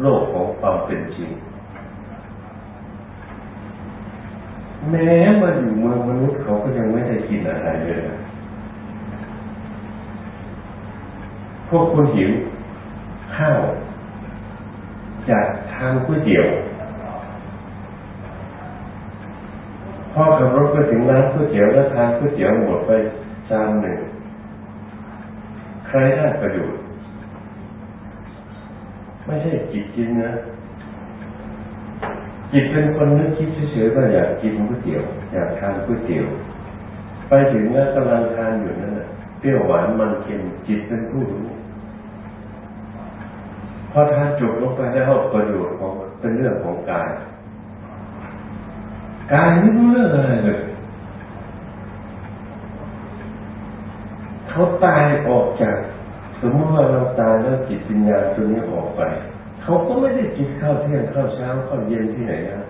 โลกของความเป็นจริง แม้มาอยู่เมืองมนุษย์เขาก็ยังไม่ได้กินอะไรเลยพวกคุณหิวข้าวจากทางก๋วยเตี๋ยวพ่อขับรถไปถึงร้านก๋วยเตี๋ยวแล้วทานก๋วยเตี๋ยวหมดไปจานหนึ่งใครได้ประโยชน์ ไม่ใช่จิตกินนะจิตเป็นคนนึกคิดเฉยๆว่าอยากกินก๋วยเตี๋ยวอยากทานก๋วยเตี๋ยว ไปถึงแล้วกำลังทานอยู่นั่นแหละเปรี้ยวหวานมันเค็มจิตเป็นผู้รู้พอทานจบลงไปแล้วประโยชน์ของเป็นเรื่องของกายกายไม่รู้เรื่องอะไรเลยเขาตายออกจาก สมมติว่าเราตายแล้วจิตวิญญาณตัวนี้ออกไป เขาก็ไม่ได้กินข้าวเที่ยงข้าวเช้าข้าวเย็นที่ไหนนะ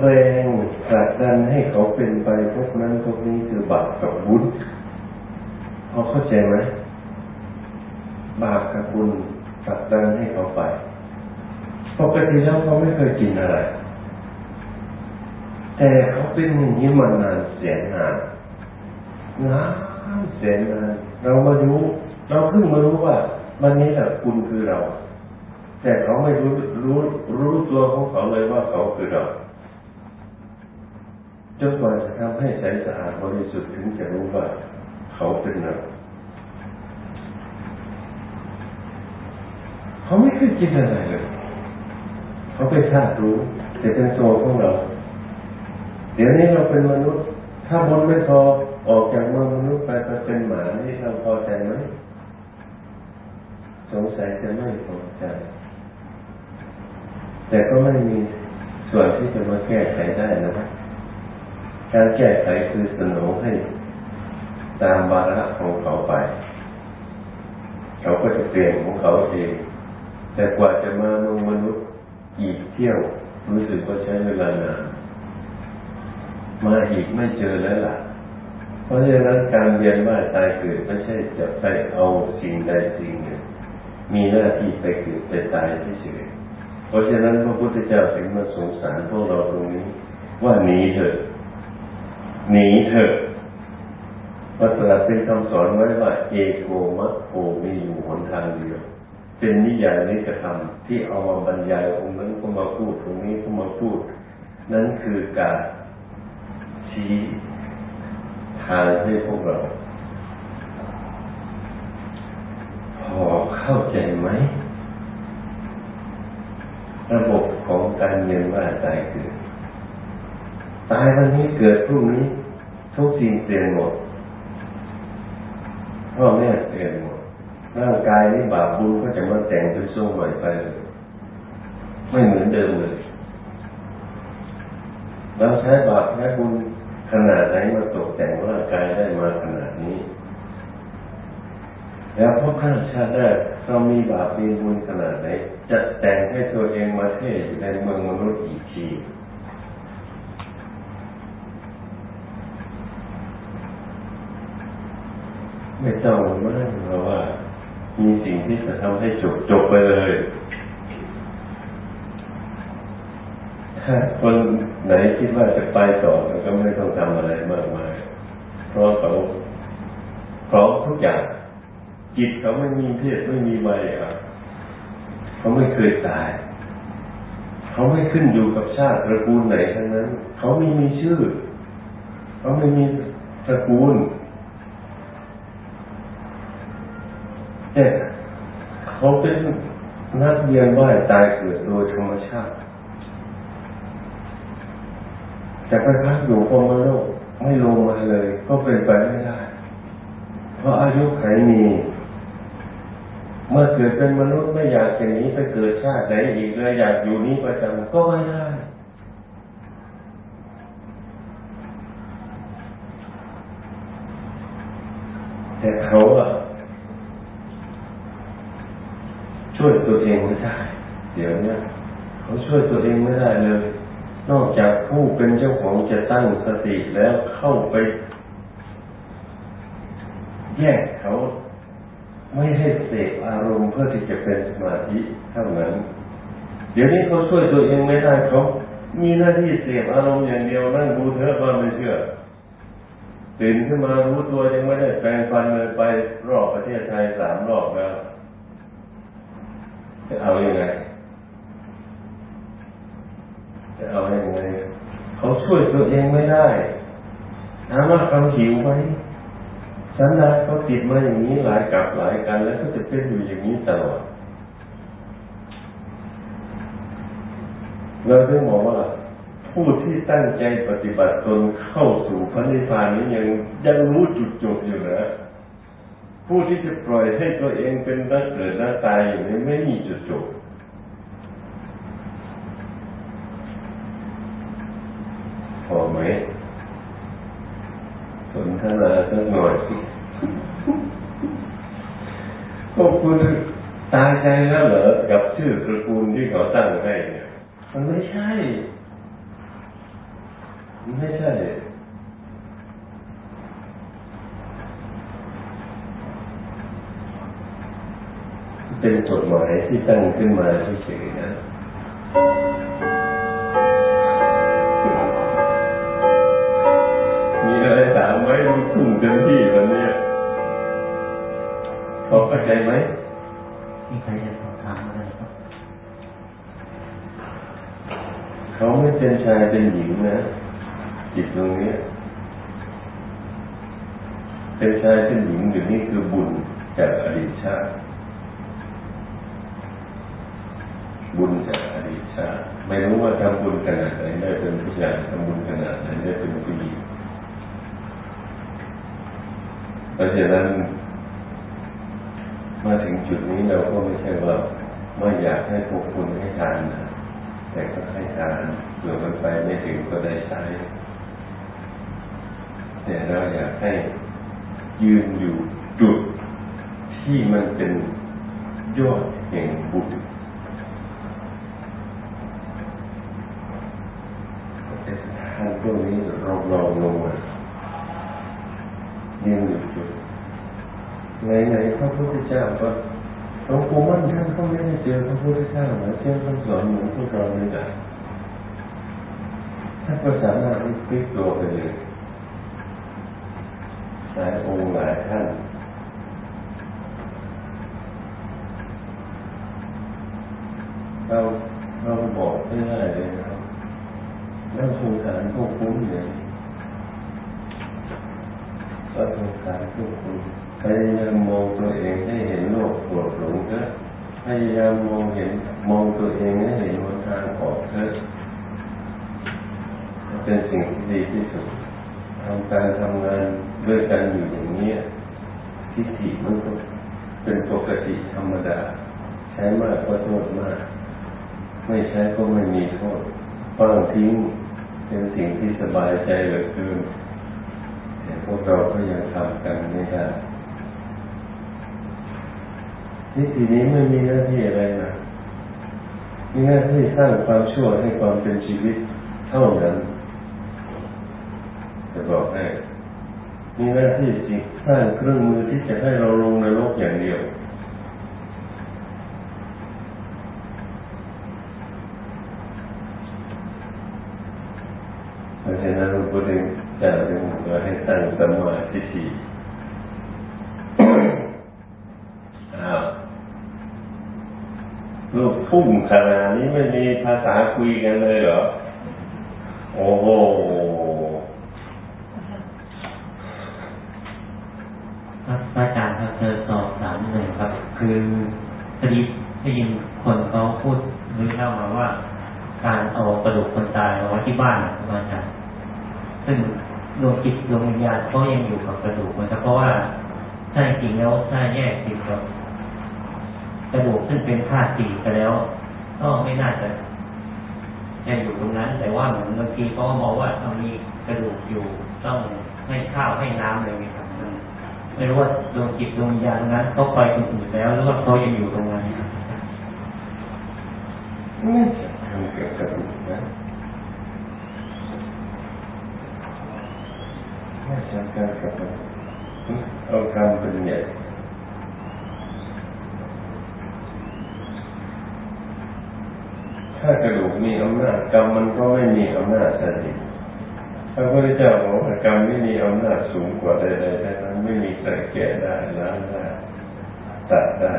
แรงผลักดันให้เขาเป็นไปพวกนั้นพวกนี้คือบาปกับบุญพอเข้าใจไหมบาปกับบุญผลักดันให้เขาไปปกติแล้วเขาไม่เคยกินอะไร แต่เขาเป็นอย่างนี้มานานแสนนาน นานแสนนานเรามารู้ เราเพิ่งมารู้ว่า วันนี้แหละคุณคือเรา แต่เขาไม่รู้รู้รู้ตัวของเขาเลยว่าเขาคือเราจนกว่าจะทำให้ใจสะอาดบริสุทธิ์ถึงจะรู้ว่า เขาเป็นเราเขาไม่เคยกินอะไรเลยเขาเป็นธาตุรู้แต่เป็นตัวของเรา เดี๋ยวนี้เราเป็นมนุษย์ ถ้าบนไม่พอ ออกจากเมืองมนุษย์ไปไปเป็นหมานี่เราพอใจไหมสงสัยจะไม่พอใจ แต่ก็ไม่มีส่วนที่จะมาแก้ไขได้นะครับการแก้ไขคือสนองให้ตามวาระของเขาไป เขาก็จะเปลี่ยนของเขาเอง แต่กว่าจะมาเมืองมนุษย์อีกเที่ยวรู้สึกว่าใช้เวลานาน มาอีกไม่เจอแล้วล่ะ ราะฉะนั้นการเรียนว่าตายเกิดไม่ใช่จะไปเอาสิ่งใดสิ่งหนึ่งมีหน้าที่ไปเกิดไปตายเฉยเพราะฉะนั้นพระพุทธเจ้าถึงมาสงสารพวกเราตรงนี้ ว่าหนีเถอะหนีเถอะพระตรัสเป็นคำสอนไว้ว่าเอโกมะโกมีอยู่หนทางเดียว เป็นนิยายนิกธรรมที่เอามาบรรยายองค์นั้นก็มาพูดตรงนี้ก็มาพูด นั่นคือการชี้างให้พวกเรา พอเข้าใจไหม ระบบของการเรียนว่าตายเกิด ตายวันนี้เกิดพรุ่งนี้ ทุกสิ่งเปลี่ยนหมดพ่อแม่เตือนหมดร่างกายนี้บาปบุญก็จะมาแต่งเป็นโซ่ใหม่ไปเลยไม่เหมือนเดิมเลยเราใช้บาปใช้บุญ ขนาดไหนมาตกแต่งร่างกายได้มาขนาดนี้ แล้วพวกข้าชาติได้เรามีบาปมีบุญขนาดไหนจะแต่งให้ตัวเองมาเทศอยู่ในเมืองมนุษย์อีกทีไม่ต้องมากเพราะว่า มีสิ่งที่จะทำให้จบจบไปเลย ถ้าคนไหนคิดว่าจะไปต่อก็ไม่ต้องทำอะไรมากมาย เพราะเขาพร้อมทุกอย่าง จิตเขาไม่มีเพศไม่มีใบครับเขาไม่เคยตาย เขาไม่ขึ้นอยู่กับชาติตระกูลไหนทั้งนั้น เขาไม่มีชื่อ เขาไม่มีตระกูลแต่เขาเป็นนักเรียนว่ายตายเกิดโดยธรรมชาติจะไปพักอยู่พมโลกไม่ลงมาเลย ก็เป็นไปไม่ได้ เพราะอายุไขมี เมื่อเกิดเป็นมนุษย์ไม่อยากจะหนีไปเกิดชาติไหนอีกเลยอยากอยู่นี้ประจำก็ไม่ได้แต่เขาอะช่วยตัวเองไม่ได้เดี๋ยวนี้เขาช่วยตัวเองไม่ได้เลย นอกจากผู้เป็นเจ้าของจะตั้งสติแล้วเข้าไป แยกเขา ไม่ให้เสพอารมณ์เพื่อที่จะเป็นสมาธิเท่านั้น เดี๋ยวนี้เขาช่วยตัวเองไม่ได้เขามีหน้าที่เสพอารมณ์อย่างเดียวนั่งดูเถอะว่าไม่เชื่อตื่นขึ้นมารู้ตัวยังไม่ได้แปลงฟันเลยไปรอบประเทศไทยสามรอบแล้วจะเอาอยัางไงจะเอาอยัางไงเขาช่วยตัวเองไม่ได้ถามว่าเขาหิวไหม สันดานเขาติดมาอย่างนี้หลายกับหลายกัน แล้วก็จะเป็นอยู่อย่างนี้ตลอดเราได้บอกว่าผู้ที่ตั้งใจปฏิบัติตนเข้าสู่พระนิพพานนี้ยังยังรู้จุดจบอยู่นะ ผู้ที่จะปล่อยให้ตัวเองเป็นนักเกิดนักตายอยู่นี้ไม่มีจุดจบพอไหม ทนาสักหน่อยพวกคุณตายใจแล้วเหรอ กับชื่อตระกูลที่เขาตั้งให้เนี่ย มันไม่ใช่ มันไม่ใช่เป็นกฎหมายที่ตั้งขึ้นมาเฉยๆนะ อะไรถามไหมลูกทุ่งเต็มที่วันนี้พอเข้าใจไหมมีใครจะสอบถามอะไรครับ เขาไม่เป็นชายเป็นหญิงนะจิตตรงนี้เป็นชายเป็นหญิงอยู่นี่คือบุญจากอดีตชาติ บุญจากอดีตชาติ ไม่รู้ว่าทำบุญขนาดไหนได้เป็นผู้ชายทำบุญขนาดไหนได้เป็นผู้หญิงเพ ราะฉะนั้นมาถึงจุดนี้เราก็ไม่ใช่ว่าไม่อยากให้พวกคุณให้ทานนะแต่ก็ให้ทานเผื่อมันไปไม่ถึงก็ได้ใช้ แต่เราอยากให้ยืนอยู่จุดที่มันเป็นยอดแห่งบุญแต่านพวกนี้เราลองลงมา ยืนอยู่จุดไหนๆพระพุทธเจ้าก็หลวงปู่มั่นท่านก็ไม่ได้เจอพระพุทธเจ้าเหมือนเชื่อคำสอนเหมือนพวกเราเลยนะท่านก็สามารถพลิกตัวไปเลยหลายองค์หลายท่านเราเราบอกไม่ได้เลยนะครับแล้วสงสารพวกคุณเนี่ย ก็สงสารพวกคุณพยายามมองตัวเองให้เห็นโลกโกรธหลงเถอะพยายามมองเห็นมองตัวเองให้เห็นหนทางออกเถอะเป็นสิ่งที่ดีที่สุดทำการทำงานด้วยกันอยู่อย่างนี้ทิฏฐิมันก็เป็นปกติธรรมดา ใช้มากก็โทษมาก ไม่ใช้ก็ไม่มีโทษวางทิ้งเป็นสิ่งที่สบายใจเหลือเกิน วกเราก็ยังทำกันไม่ได้ทิฏฐินี้ไม่มีหน้าที่อะไรนะมีหน้าที่สร้างความชั่วให้ความเป็นชีวิตเท่านั้นจะบอกให้มีหน้าที่จิตสร้างเครื่องมือที่จะให้เราลงในโลกอย่างเดียวเพราะฉะนั้นพระพุทธเจ้าจึงบอกให้สร้งสมาธิลูกพุ่งขนาดนี้ไม่มีภาษาคุยกันเลยเหรอ โอ้โหครับอาจารย์ครับเจอสอบถามหนึ่งครับ คือพอดีได้ยินคนเขาพูดหรือเล่ามาว่า การเอากระดูกคนตายมาไว้ที่บ้านครับอาจารย์ซึ่ง ดวงจิตดวงวิญญาณเขายังอยู่กับกระดูกนะครับเพราะว่าถ้าจริงแล้วถ้าแยกติดกับกระดูกซึ่งเป็นธาตุสี่ไปแล้ว ก็ไม่น่าจะยังอยู่ตรงนั้น แต่ว่าเหมือนบางทีเขามองว่ามันมีกระดูกอยู่ต้องให้ข้าวให้น้ำอะไรอย่างเงี้ยครับไม่รู้ว่าดวงจิตดวงวิญญาณนั้นเขาไปตรงอื่นแล้วหรือว่าเขายังอยู่ตรงนั้นไม่ทำเกี่ยวกับกระดูกนะไม่ใช่การกับ เอากรรเป็นใหญ่ถ้ากระดูกมีอำนาจกรรมมันก็ไม่มีอำนาจสติพระพุทธเจ้าบอกว่ากรรมไม่มีอำนาจสูงกว่าใดๆทั้งนั้นไม่มีใครแก้ได้ล้างได้ตัดได้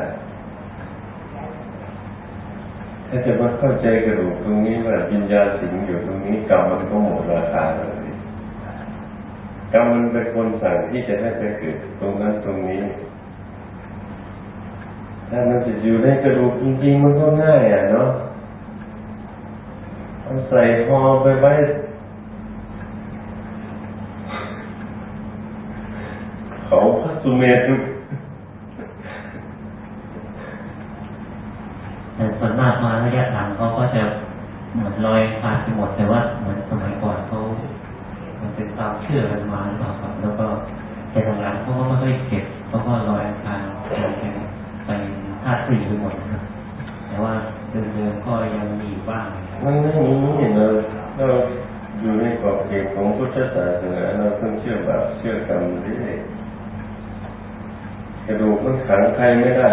ถ้าจะมาเข้าใจกระดูกตรงนี้ว่าปัญญาสิงอยู่ตรงนี้กรรมมันก็หมดราคาเลย กรรมมันเป็นคนสั่งที่จะให้ไปเกิดตรงนั้นตรงนี้ ถ้ามันจะอยู่ในกระดูกจริงๆมันก็ง่ายอะเนาะใส่หอไปไว้เขาพระสุเมรุแต่ส่วนมากมาระยะหลังเขาก็จะเหมือนลอยผ่านไปหมดแต่ว่าเหมือนสมัยก่อนเขามันเป็นความเชื่อ แต่หลังเขาก็ไม่ค่อยเก็บเขาก็ลอยผ่านไปไปธาตุสี่ไปหมดครับแต่ว่าเดิมๆก็ยังมีบ้างมันไม่มีเราเราอยู่ในกรอบเขตของพุทธศาสนาเราต้องเชื่อบาปเชื่อกรรมเรื่อยกระดูกมันขังใครไม่ได้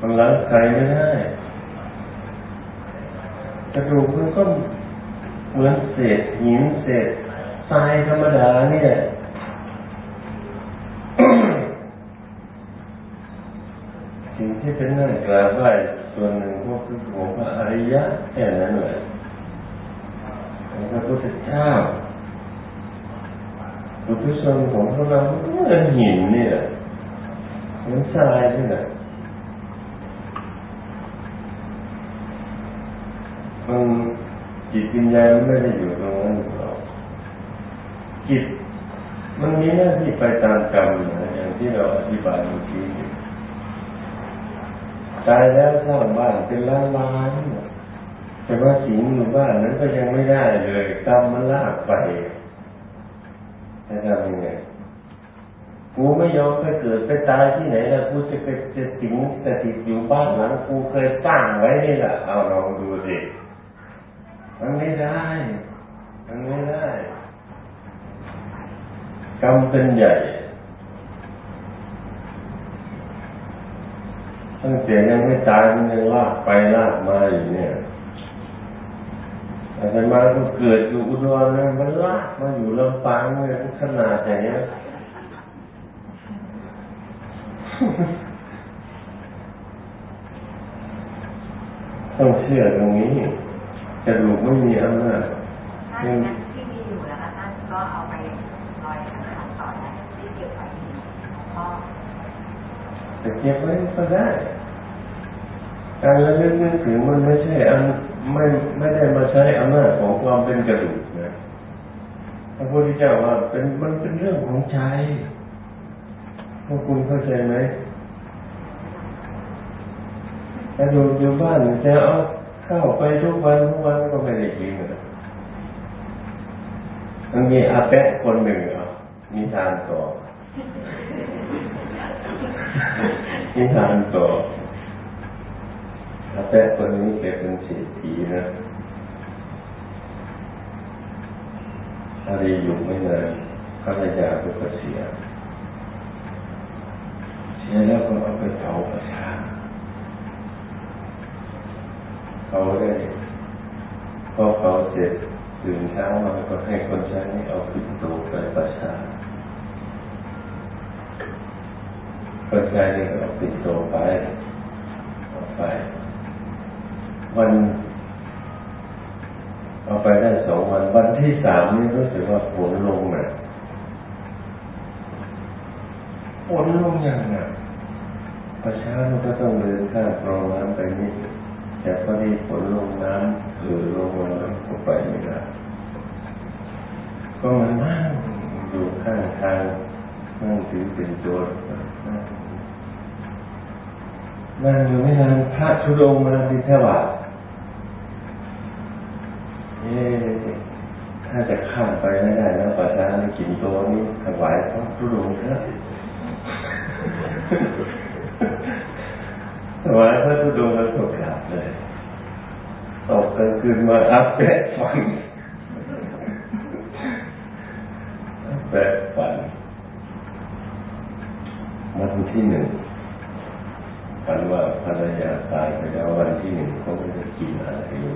มันล้างใครไม่ได้กระดูกมันก็เหมือนเศษหินเศษทรายธรรมดาเนี่ย เป็นนั่นกราบไหว้ส่วนหนึ่งก็คือของพระอริยะแค่นั้นแหละของพระพุทธเจ้าบุตรชนของพวกเราเหมือนหินเนี่ยเหมือนทรายนี่แหละมันจิตวิญญาณไม่ได้อยู่ตรงนั้นหรอกจิต มันมีหน้าที่ไปตามกรรมนะอย่างที่เราอธิบายเมื่อกี้ ตายแล้วสร้างบ้านเป็นล้านล้านแต่ว่าสิงอยู่บ้านนั้นก็ยังไม่ได้เลยกรรมมันลากไปจะทำยังไงกูไม่ยอมไปเกิดไปตายที่ไหนแล้วกูจะไปจะสิงจะติดอยู่บ้านหลังกูเคยสร้างไว้นี่แหละเอาลองดูสิมันไม่ได้มันไม่ได้กรรมเป็นใหญ่ ตั้งแต่ยังไม่ตายมันยังลากไปลากมาอยู่เนี่ยอาจารย์มาก็เกิดอยู่อุดรนะมันลากมาอยู่ลำปางเนี่ยขนาดอย่างเงี้ยต้องเชื่อตรงนี้กระดูกไม่มีอำนาจที่มีอยู่แล้วท่านก็เอาไปลอยสังขารต่อได้ที่เก็บไว้พ่อจะเก็บไว้ก็ได้ การระลึกนึกถึงมันไม่ใช่อันไม่ไม่ได้มาใช้อำนาจของความเป็นกระดูกนะพระพุทธเจ้าว่าเป็นมันเป็นเรื่องของใจพวกคุณเข้าใจไหมถ้าอยู่อยู่บ้านจะเอาเข้าไปทุกวันทุกวันก็ไม่ได้กินเลยมันมีอาแปะคนหนึ่งอะมีทานต่อมีทานต่อ อาแปะคนนี้แกเป็นเศรษฐีนะภรรยาอยู่ไม่นานภรรยาก็เสีย เสียแล้วก็เอาไปเผาประชาเขาได้พอเขาเสร็จตื่นเช้ามาก็ให้คนใช้เอาปิ่นโตไปประชาคนใช้นี่ก็เอาปิ่นโตไปเอาไป วันเอาไปได้สองวัน วันที่สามนี่รู้สึกว่าฝนลงน่ะฝนลงอย่างน่ะประชาชนก็ต้องเดินข้ามคลองน้ำไปนี่แต่พอดีฝนลงน้ำเออลงมาแล้วก็ไปไม่ได้ก็มันนั่งอยู่ข้างทางนั่งถือเป็นโจรนั่งอยู่ไม่นานพระชุดงมาบิณฑบาต เอ๊ถ้าจะข้ามไปไม่ได้แล้วประชาชนกินตัวนี้ถวายพระชุดงเถอะถวายพระชุดงแล้วก็กลับเลยตกกลางคืนมาอัปเดตฟังอัปเดตฟังวันที่หนึ่งฝันว่าภรรยาตายไปแล้ววันที่หนึ่งเขาไม่ได้กินอะไรเลย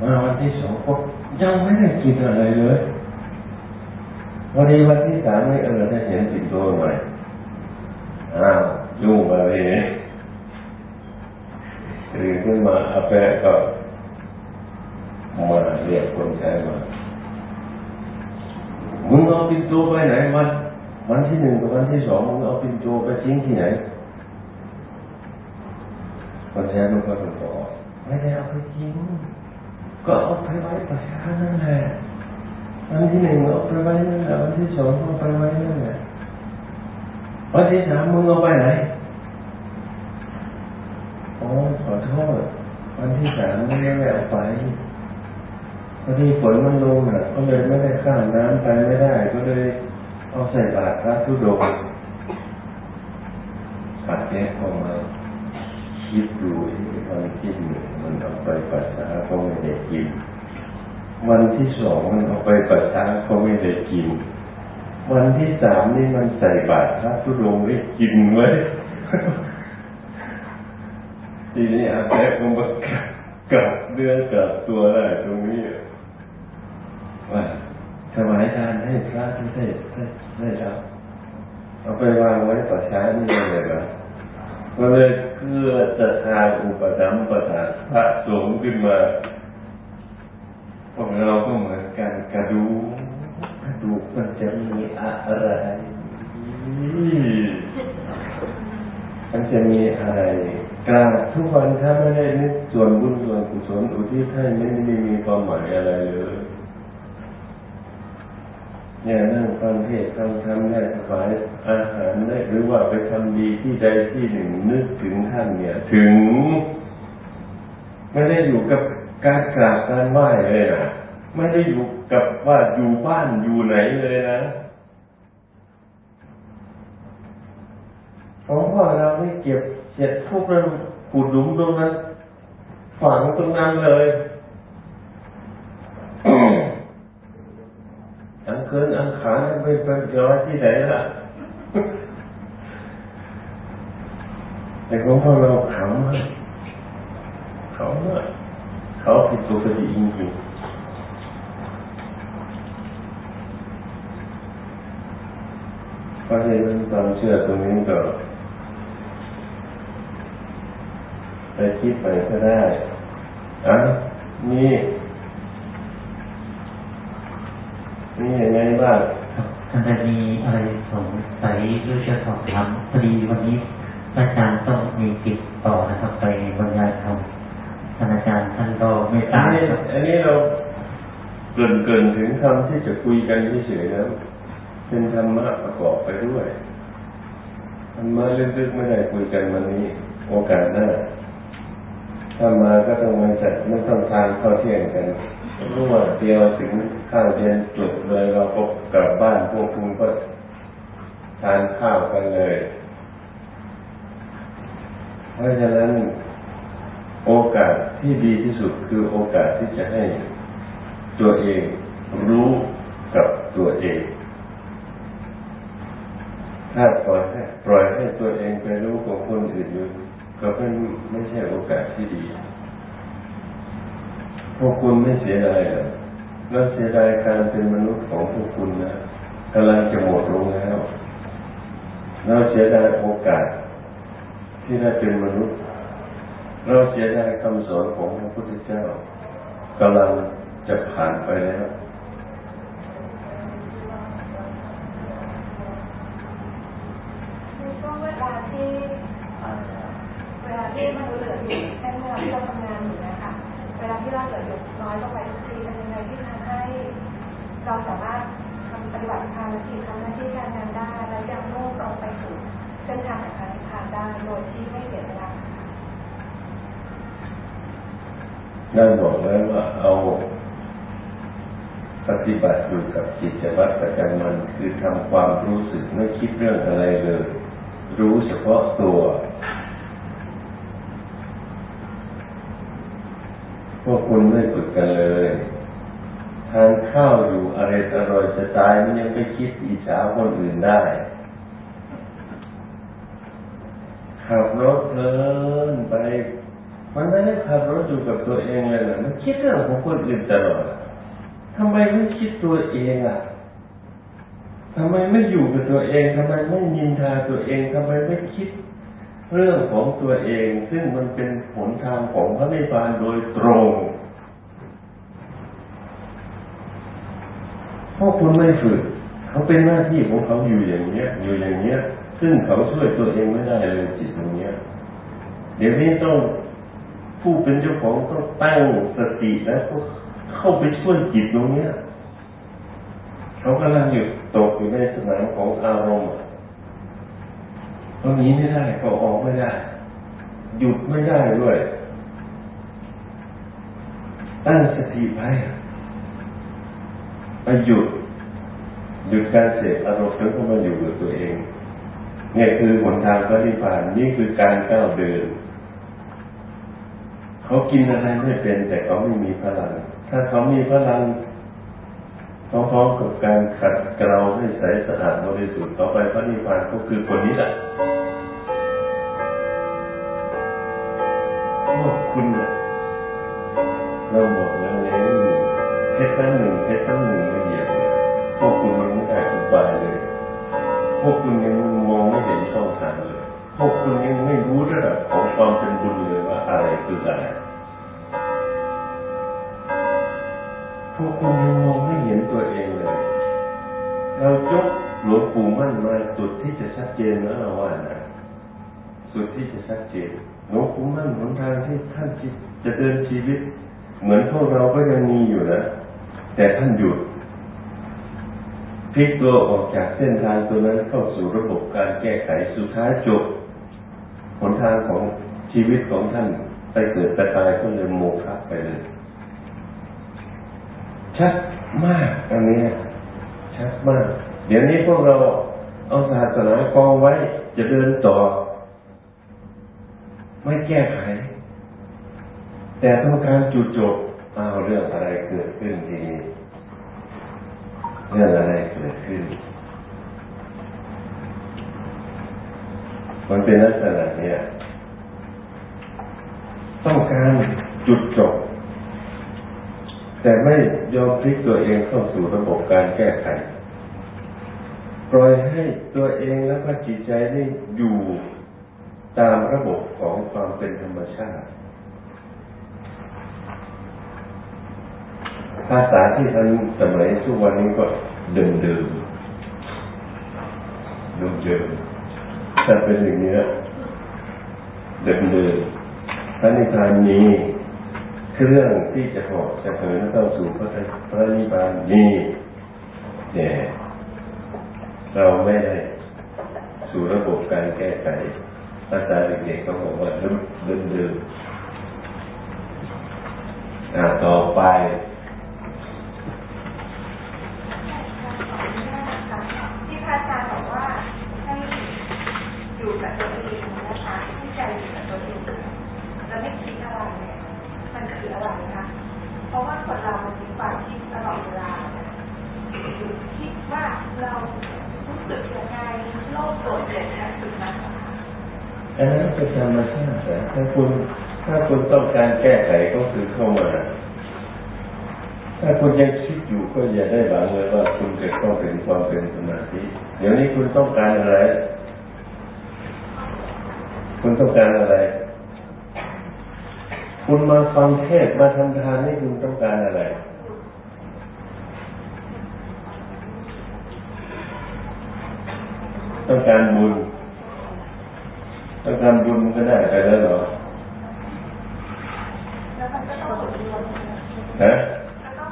มาวันที่สองก็ยังไม่ได้กินอะไรเลยวันนี้วันที่สามนี่เออได้เห็นสิงโตหน่อ้าวยุ่งอะไรตื่นขึ้นมาอาแปะก็มาเรียกคนใช้มามึงเอาปินโตไปไหนมันวันที่หนึ่งกับวันที่สองมึงเอาปินโตไปทิ้งที่ไหนคนใช้มันก็บอกไม่ได้เอาไปทิ้ง ก็เอาไปไว้ประชานั่นแหละวันที่หนึ่งเอาไปไว้นั่นแหละวันที่สองเอาไปไว้นั่นแหละวันที่สามมึงเอาไปไหนโอ้ขอโทษวันที่สามไม่ได้เอาไปพอดีฝนมันลงอะก็เลยไม่ได้ข้ามน้ำไปไม่ได้ ก็เลยเอาใส่บาตรพระทุดงปัดแยกออกมา คิดดูวันที่หนึ่งมันเอาไปปัสสาวะก็ไม่ได้กิน วันที่สองมันเอาไปปัสสาวะก็ไม่ได้กิน วันที่สามนี่มันใส่บาตรพระทุดงได้กินไว้ทีนี้อาแปะมันก็กลับเรื่องกลับตัวได้ตรงนี้ว่าถวายทานให้พระที่ได้ได้ได้รับเอาไปวางไว้ต่อช้านี่เลยเหรอก็เลย เพื่อจะทาอุปถัมภ์ประทานพระสงฆ์ขึ้นมาพวกเราก็เหมือนกันกระดูกกระดูกมันจะมีอะไร มันจะมีอะไรกราทุกวันถ้าไม่ได้นึกส่วนบุญส่วนกุศลอุทิศให้ไม่ได้มีความหมายอะไรเลย เนี่ยนั่งฟังเทศฟังธรรมได้ถวายอาหารได้หรือว่าไปทำดีที่ใดที่หนึ่งนึกถึงท่านเนี่ย ถึง ไม่ได้อยู่กับการกราบการไหว้เลยนะไม่ได้อยู่กับว่าอยู่บ้านอยู่ไหนเลยนะเพราะว่าเราไม่เก็บเสร็จพวกเราขุดหลุมตรงนั้นฝังตรงนั้นเลย อันอันขารไม่เป็นเจอที่ไหนล่ะแต่ของพวกเราขามากเขาเขาผิดปกติจริงๆเพราะฉะนั้นความเชื่อตรงนี้ก็ไปคิดไปก็ได้อะนี่ นี่ยังไงบ้างท่านจะมีอะไรสงสัยหรือจะสอบถามพอดีวันนี้อาจารย์ต้องมีติดต่อนะครับไปบรรยายธรรมท่านอาจารย์ท่านก็ไม่อัตานมนี้ครับอันนี้เราเกินเกินถึงคำที่จะคุยกันเฉยๆนะเป็นธรรมะประกอบไปด้วยธรรมะลึกๆไม่ได้คุยกันวันนี้ โอกาสหน้าถ้ามาก็ต้องมาจัดไม่ต้องทานข้าวเที่ยงกัน รว่าเดียวถึงข้าวเย็นจุดเลยเราก็กลับบ้านพวกคุณก็ทานข้าวกันเลย เพราะฉะนั้นโอกาสที่ดีที่สุดคือโอกาสที่จะให้ตัวเองรู้กับตัวเอง ถ้าปล่อยให้ปล่อยให้ตัวเองไปรู้กับคนอื่นอยู่ก็เป็นไม่ใช่โอกาสที่ดี พวกคุณไม่เสียดายหรอเราเสียดายการเป็นมนุษย์ของพวกคุณนะกำลังจะหมดลงแล้วเราเสียดายโอกาส ที่ได้เป็นมนุษย์ เราเสียดายคำสอนของพระพุทธเจ้ากำลังจะผ่านไปแล้วในช่วงเวลาที่เวลาที่มันเหลืออยู่แค่เวลาที่เราทำงานอยู่นะคะเวลาที่เราเหลืออยู่น้อยลงไปทุกทีเป็นยังไงที่ทำให้เราสามารถทำปฏิบัติภารกิจทำหน้าที่การงานได้และยังมุ่งตรงไปสู่ เส้นทางการนิพพานได้โดยที่ไม่เสียเวลาได้บอกแล้วว่าเอาปฏิบัติอยู่กับจิตวัตรประจำวันคือทำความรู้สึกไม่คิดเรื่องอะไรเลย รู้เฉพาะตัวพวกคุณไม่ฝึกกันเลยทานข้าวอยู่อะไรอร่อยจะตายมันยังไปคิดอิจฉาคนอื่นได้ ขับรถเพลินไป มันไม่ได้ขับรถอยู่กับตัวเองเลยนะมันคิดเรื่องของคนอื่นตลอดทำไมไม่คิดตัวเองอะทำไมไม่อยู่กับตัวเองทำไมไม่นินทาตัวเองทำไมไม่คิดเรื่องของตัวเอง ซึ่งมันเป็นผลทางของพระนิพพานโดยตรงพวกคุณไม่ฝึกเขาเป็นหน้าที่ของเขาอยู่อย่างเนี้ย อยู่อย่างเนี้ย ซึ่งเขาช่วยตัวเองไม่ได้เลยจิตตรงเนี้ย เดี๋ยวนี้ต้องผู้เป็นเจ้าของต้องตั้งสติแล้วก็เข้าไปช่วยจิตตรงเนี้ยเขากำลังอยู่ตกอยู่ในสนามของอารมณ์ตรงนี้ไม่ได้ก็ออกไม่ได้ หยุดไม่ได้ด้วยตั้งสติไว้ไปหยุดหยุดการเสพอารมณ์แล้วก็มาอยู่กับตัวเอง เนี่ยคือหนทางพระนิพพานนี่คือการก้าวเดิน เขากินอะไรไม่เป็นแต่เขาไม่มีพลัง ถ้าเขามีพลังพร้อมๆกับการขัดเกลาให้ใสสะอาดบริสุทธิ์ต่อไปพระนิพพานก็คือคนนี้แหละ ชัดเจนหลวงปู่มั่นหนทางที่ท่านจะเดินชีวิต เหมือนพวกเราก็ยังมีอยู่นะ แต่ท่านหยุดพลิกตัวออกจากเส้นทางตัวนั้นเข้าสู่ระบบการแก้ไขสุดท้ายจบหนทางของชีวิตของท่านไปเกิดไปตายก็เลยโมฆะไปเลยชัดมากอันนี้ชัดมาก เดี๋ยวนี้พวกเราเอาศาสนากองไว้จะเดินต่อ ไม่แก้ไข แต่ต้องการจุดจบเอาเรื่องอะไรเกิดขึ้นทีนี้เรื่องอะไรเกิดขึ้น มันเป็นลักษณะเนี้ยต้องการจุดจบ แต่ไม่ยอมพลิกตัวเองเข้าสู่ระบบการแก้ไข ปล่อยให้ตัวเองแล้วก็จิตใจนี่อยู่ ตามระบบของความเป็นธรรมชาติ ภาษาที่ท่านสมัยทุกวันนี้ก็เดิมเดิมเดิมเดิมถ้าเป็นอย่างนี้เดิมเดิมพระนิพพานนี้เครื่องที่จะหอกจะเหินเข้าสู่พระพระนิพพานนี้เนี่ยเราไม่ได้สู่ระบบการแก้ไข ภาษาเด็กๆเขาบอกว่าลืมลืมลืมอ่าต่อไป ที่พระอาจารย์บอกว่าให้อยู่กับตัวเองนะคะให้ใจอยู่กับตัวเองจะไม่คิดอะไรเนี่ยมันคืออะไรคะเพราะว่าคนเรามันมีความคิดตลอดเวลาอยู่คิดว่าเรารู้สึกยังไงโลภโกรธเกลียดชังสุดนั้นนะคะ อันนั้นเป็นธ รรมชาติถ้าคุณถ้าคุณต้องการแก้ไขก็คือเข้ามา ถ้าคุณยังคิดอยู่ก็อย่าได้หวังเลยว่าคุณจะเข้าถึงความเป็นสมาธิเดี๋ยวนี้คุณต้องการอะไร คุณต้องการอะไร คุณมาฟังเทศมาทำทานนี่คุณต้องการอะไรต้องการบุญ ต้องการบุญก็ได้ไปแล้วเหรอแล้วมันก็ต้องหลุดรวมฮะก็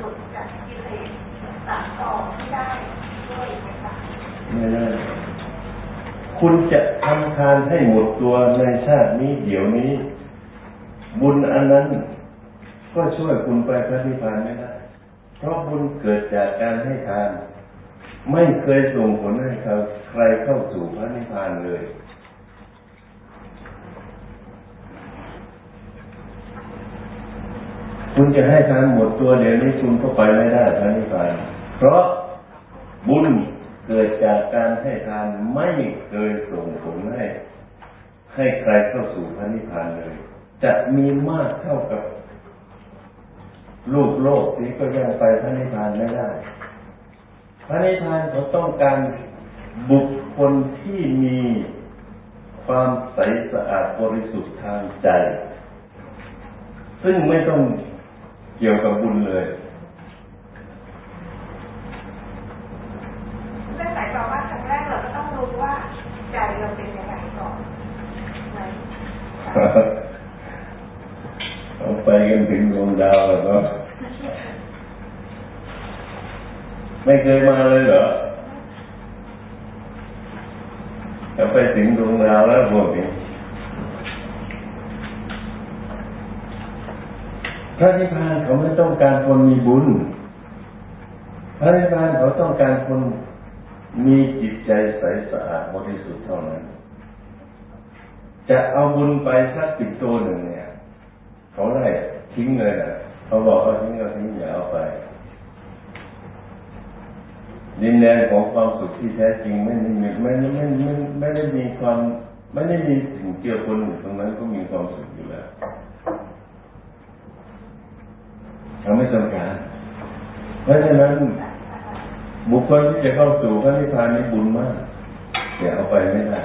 สุดจากกิเลสตัดต่อที่ได้ด้วยนะคะไม่ได้คุณจะทำทานให้หมดตัวในชาตินี้เดี๋ยวนี้ บุญอันนั้น ก็ช่วยคุณไปพระนิพพานไม่ได้เพราะบุญเกิดจากการให้ทาน ไม่เคยส่งผลให้เขาใครเข้าสู่พระนิพพานเลย คุณจะให้ทานหมดตัวเดี๋ยวนี้คุณก็ไปไม่ได้พระนิพพานเพราะบุญเกิดจากการให้ทานไม่เคยส่งผลให้ให้ใครเข้าสู่พระนิพพานเลย จะมีมากเท่ากับลูกโลกนี้ก็ยังไปพระนิพพานไม่ได้ พระนิพพานเขาต้องการบุคคลที่มีความใสสะอาดบริสุทธิ์ทางใจ ซึ่งไม่ต้อง เกี่ยวกับบุญเลยนั่นหมายความว่าครั้งแรกเราก็ต้องรู้ว่าใจเราเป็นยังไงก่อนไหมเอาไปกันถึงดวงดาวแล้วก็ไม่เคยมาเลยเหรอจะไปถึงดวงดาวแล้วพวกนี้ พระนิพพานเขาไม่ต้องการคนมีบุญ พระนิพพานเขาต้องการคนมีจิตใจใสสะอาดบริสุทธิ์เท่านั้น จะเอาบุญไปสักสิบตัวหนึ่งเนี่ยเขาไล่ทิ้งเลยนะเขาบอกว่าทิ้งก็ทิ้งอย่าเอาไปดินแดนของความสุขที่แท้จริงไม่ได้มีไม่ไม่ไม่ไม่ไม่ได้มีความ ไม่ได้มีสิ่งเกี่ยวคนอยู่ตรงนั้นก็มีความสุขอยู่แล้ว เราไม่ต้องการเพราะฉะนั้น บุคคลที่จะเข้าสู่พระนิพพานนี่บุญมากอย่าเอาไปไม่ได้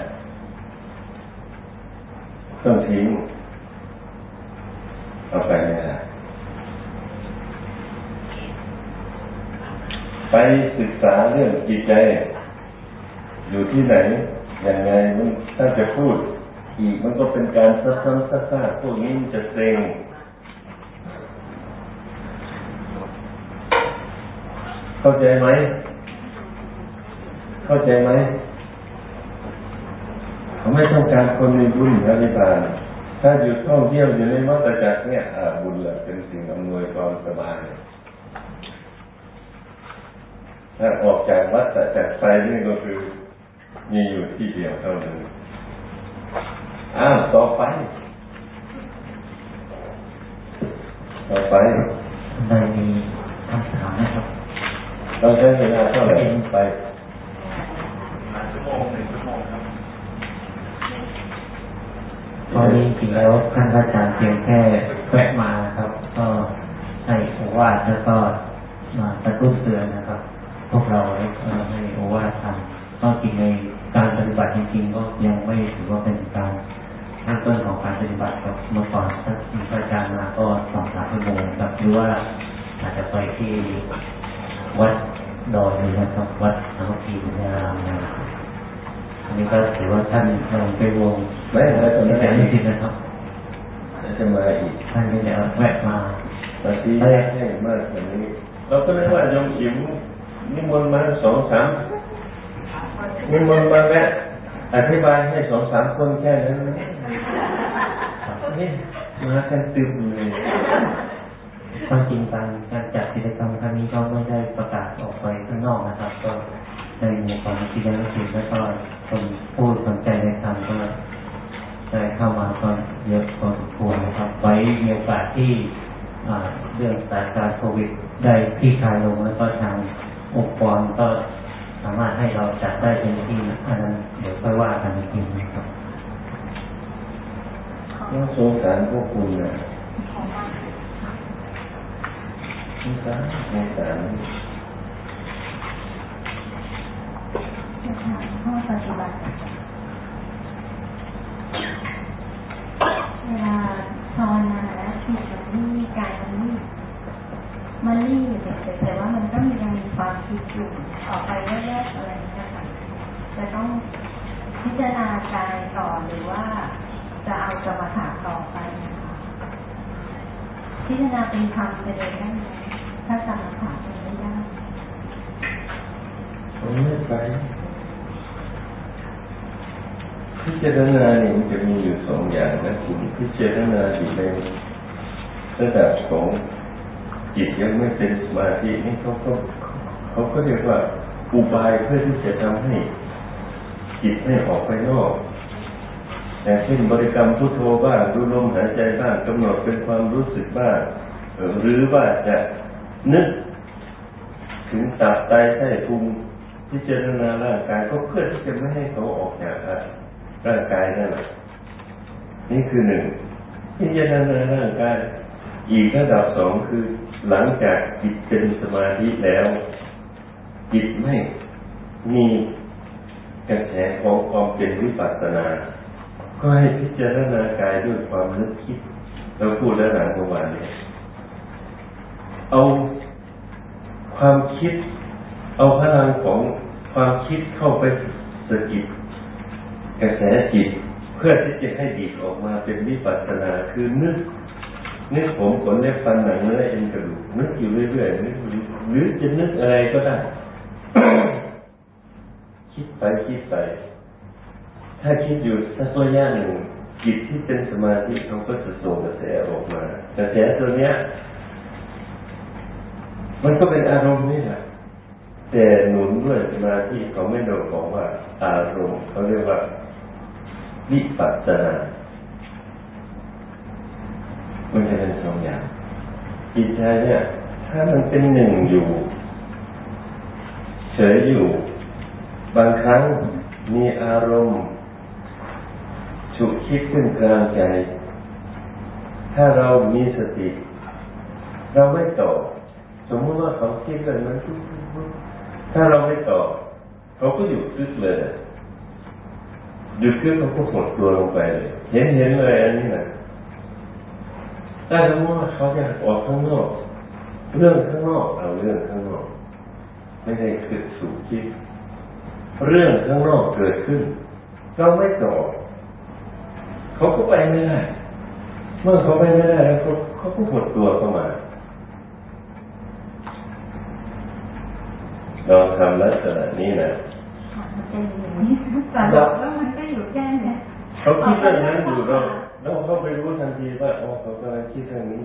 ต้องทิ้งเอาไปไม่ได้ไปศึกษาเรื่องจิตใจ อยู่ที่ไหนอย่างไงมันถ้าจะพูดอีกมันก็เป็นการซ้ำๆซากๆพวกนี้มันจะเซ็ง เข้าใจไหม เข้าใจไหมเขาไม่ต้องการคนมีบุญพระนิพพานถ้าอยู่ท่องเที่ยวอยู่ในวัฏจักรเนี่ยบุญแหละเป็นสิ่งอำนวยความสบายถ้าออกจากวัฏจักรไปนี่ก็คือ มีอยู่ที่เดียวเท่านั้นอ้าวต่อไป ต่อไปได้มีคำถามนะครับ เราใช้เวลาเท่าไหร่ไปชั่วโมงหนึ่งชั่วโมงครับตอนนี้จริงแล้วท่านอาจารย์เพียงแค่แวะมานะครับ ก็ให้โอวาทแล้วก็มากระตุ้นเตือนนะครับ พวกเราให้โอวาททำก็จริงในการปฏิบัติจริงๆก็ยังไม่ถือว่าเป็นการขั้นต้นของการปฏิบัติครับเมื่อก่อนถ้ามีพระอาจารย์มาก็สองสามชั่วโมงครับหรือว่าอาจจะไปที่วัด ดอยเลยนะครับ วัดสามัคคีบุญญารามนะครับอันนี้ก็ถือว่าท่านลงไปวงไม่อะไรตอนนั้แต่ไม่ผิดนะครับจะมาอีกท่านก็จะแวะมาบางทีให้มากกว่านี้ เราก็นึกว่าโยมอิ๋วนิมนต์มาสองสามมีมนต์มาแวะอธิบายให้สองสามคนแค่นั้นนะนี่มากันตึมเลยความจริงการการจัดกิจกรรมครั้งนี้ก็ไม่ได้ประางนอกนะครับ ก็ในหมู่ของกิจกรรมศิลป์แล้วก็คนผู้สนใจในธรรมก็ได้เข้ามาก็เยอะพอสมควรนะครับ ไว้มีโอกาสที่เรื่องสถานการณ์โควิดได้คลี่คลายลงแล้วก็ทางองค์กรก็สามารถให้เราจัดได้เต็มที่อันนั้นเดี๋ยวค่อยว่ากันอีกทีนะครับน่าสงสารพวกคุณนะสงสารสงสาร ข้อปฏิบัติเวลาภาวนาแล้วจิตมันนิ่งกายมันนิ่งมันนิ่งอยู่เฉยๆแต่ว่ามันก็ยังมีความคิดอยู่ออกไปแยกๆอะไรอย่างเงี้ยค่ะจะต้องพิจารณากายต่อหรือว่าจะเอากรรมฐานต่อไปนะคะพิจารณาเป็นธรรมไปเลยได้ไหมถ้ากรรมฐานเป็นไม่ได้ผมไม่ไป พิจารณาเนี่ยมันจะมีอยู่สองอย่างนะคุณพิจารณาอยู่ในระดับของจิตยังไม่เป็นสมาธินี่เขาก็เขาก็เรียกว่าอุบายเพื่อที่จะทำให้จิตไม่ออกไปนอกอย่างเช่นบริกรรมพุทโธบ้างดูลมหายใจบ้างกำหนดเป็นความรู้สึกบ้างหรือว่าจะนึกถึงตับไตไส้พุงพิจารณาร่างกายก็เพื่อที่จะไม่ให้เขาออกจาก ร่างกายนั่นแหละนี่คือหนึ่งพิจารณาร่างกายอีกระดับสองคือหลังจากจิตเป็นสมาธิแล้ว จิตไม่มีกระแสของความเป็นวิปัสสนา ก็ให้พิจารณากายด้วยความนึกคิดเราพูดแล้วหลังเมื่อวานเนี้เอาความคิด เอาพลังของความคิดเข้าไปสกิด กระแสจิตเพื่อที่จะให้จิตออกมาเป็นวิปัสสนาคือนึกนึกผมขนเล็บฟันหนังเนื้อเอ็นกระดูกนึกอยู่เรื่อยๆนึกหรือจะนึกอะไรก็ได้ คิดไปคิดไป ถ้าคิดอยู่สักระยะหนึ่งจิตที่เป็นสมาธิเขาก็จะส่งกระแสออกมากระแสตัวเนี้ย มันก็เป็นอารมณ์นี่แหละแต่หนุนด้วยสมาธิเขาไม่โดนบอกว่า อารมณ์เขาเรียกว่า วิปัสสนามันจะเป็นสองอย่างจิตใจเนี่ย ถ้ามันเป็นหนึ่งอยู่ เฉยอยู่ บางครั้งมีอารมณ์ฉุกคิดขึ้นกลางใจ ถ้าเรามีสติ เราไม่ตอบสมมติว่าเขาคิดเรื่องนั้นถ้าเราไม่ตอบเขาก็หยุดคึกเลย หยุดคึกเขาก็หดตัวลงไปเลยเห็นเห็นเลยอันนี้นะถ้าสมมติว่าเขาอยากออกข้างนอก เรื่องข้างนอกเอาเรื่องข้างนอก ไม่ได้คึกสู่คิดเรื่องข้างนอกเกิดขึ้นเราไม่ตอบเขาก็ไปไม่ได้ เมื่อเขาไปไม่ได้แล้วเขาเขาก็หดตัวเข้ามาเราทำลักษณะนี้นะมันเป็นอย่างนี้สรุปแล้วมัน อยู่แค่เนี้ยเขาคิดเรื่องนั้นอยู่เราเราเข้าไปรู้ทันทีว่าอ๋อเขากำลังคิดเรื่องนี้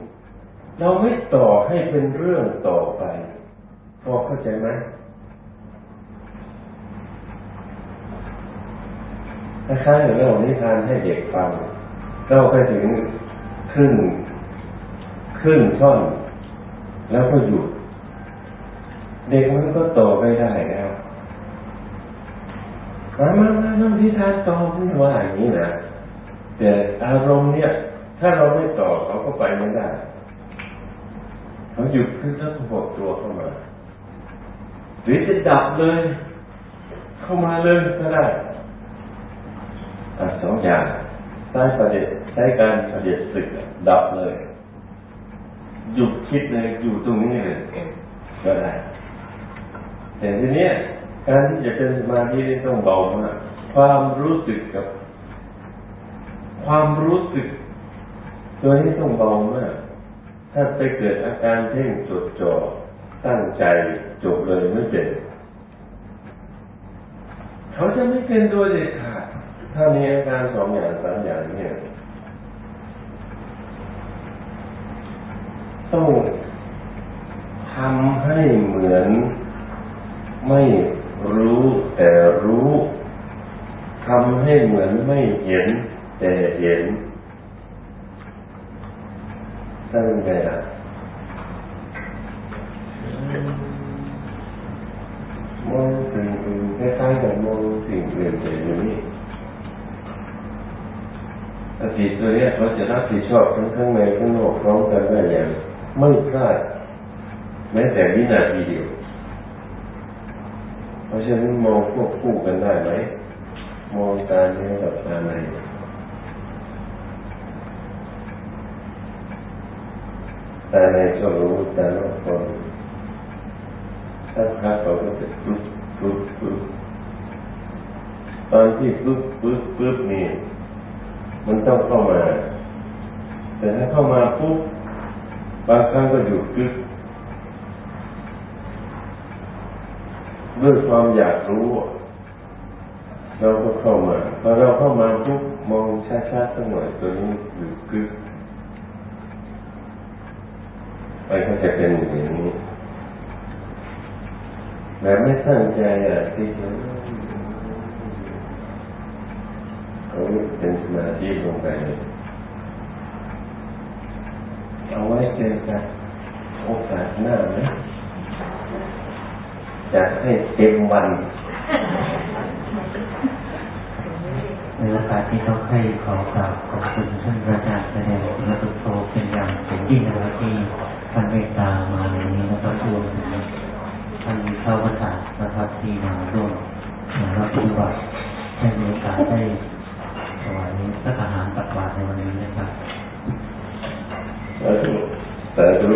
เราไม่ต่อให้เป็นเรื่องต่อไปพอเข้าใจไหมคล้ายๆกับเรานิทานให้เด็กฟังเราไปถึงครึ่งครึ่งท่อน แล้วก็หยุด เด็กมันก็ต่อไม่ได้แล้ว มามามาน้ำพิธานต่อไม่ว่าอย่างนี้นะแต่อารมณ์เนี่ย ถ้าเราไม่ต่อเขาก็ไปไม่ได้เขาหยุดคือถ้าหดตัวเข้ามาหรือจะดับเลย เข้ามาเลยก็ได้อ่สองอย่างใช้ประเด็ใช้การประเด็ศึกดับเลย หยุดคิดเลยอยู่ตรงนี้เลยก็ได้แต่ทีเนี้ย การที่จะเป็นสมาธินี่ต้องเบามากความรู้สึกกับ ความรู้สึก ตัวนี้ต้องเบามากถ้าไปเกิดอาการเพ่งจดจ่อตั้งใจจบเลยไม่เป็นเขาจะไม่เป็นโดยเด็ดขาดถ้ามีอาการสองอย่างสามอย่างเนี่ยต้องทำให้เหมือนไม่รู้แต่รู้ทำให้เหมือนไม่เห็น แต่เห็นตั้งไงอะมองสิ่งอื่นคล้ายๆกับมองสิ่งอื่นแต่อยู่นี่สติตัวเนี้ยเขาจะรับผิดชอบทั้งข้างในข้างนอกพร้อมกันได้อย่างไม่พลาดแม้แต่วินาทีเดียว เพราะฉะนั้นมองควบคู่กัน ได้ไหม มองตาเนื้อกับตาในตาในก็รู้ตานอกก็รู้ถ้าพักเราก็จะปึ๊บปึ๊บปึ๊บตอนที่ปึ๊บปึ๊บปึ๊บนี่มันต้องเข้ามา แต่ถ้าเข้ามาปุ๊บบางครั้งก็หยุดปึ๊บด้วยความอยากรู้ เราก็เข้ามาพอเราเข้ามาปุ๊บมองช้าๆสักหน่อยตัวนี้หยุดปึ๊บไปก็จะเป็นอย่างนี้แบบไม่ตั้งใจอะที่จะเขาเป็นสมาธิลงไปเอาไว้เจอกันโอกาสหน้านะจะให้เต็มวัน ในโอกาสที่ต้องให้ขอกราบขอบคุณท่านอาจารย์แสดงคุณสุโตเป็นอย่างสูงยิ่งนะครับที่ท่านเมตตามาในนี้นะครับรวมถึงท่านเข้าพรรษานะครับที่มาร่วมรับปฏิบัติให้มีโอกาสได้ถวายสักอาหารตักบาตรในวันนี้นะครับสาธุสาธุ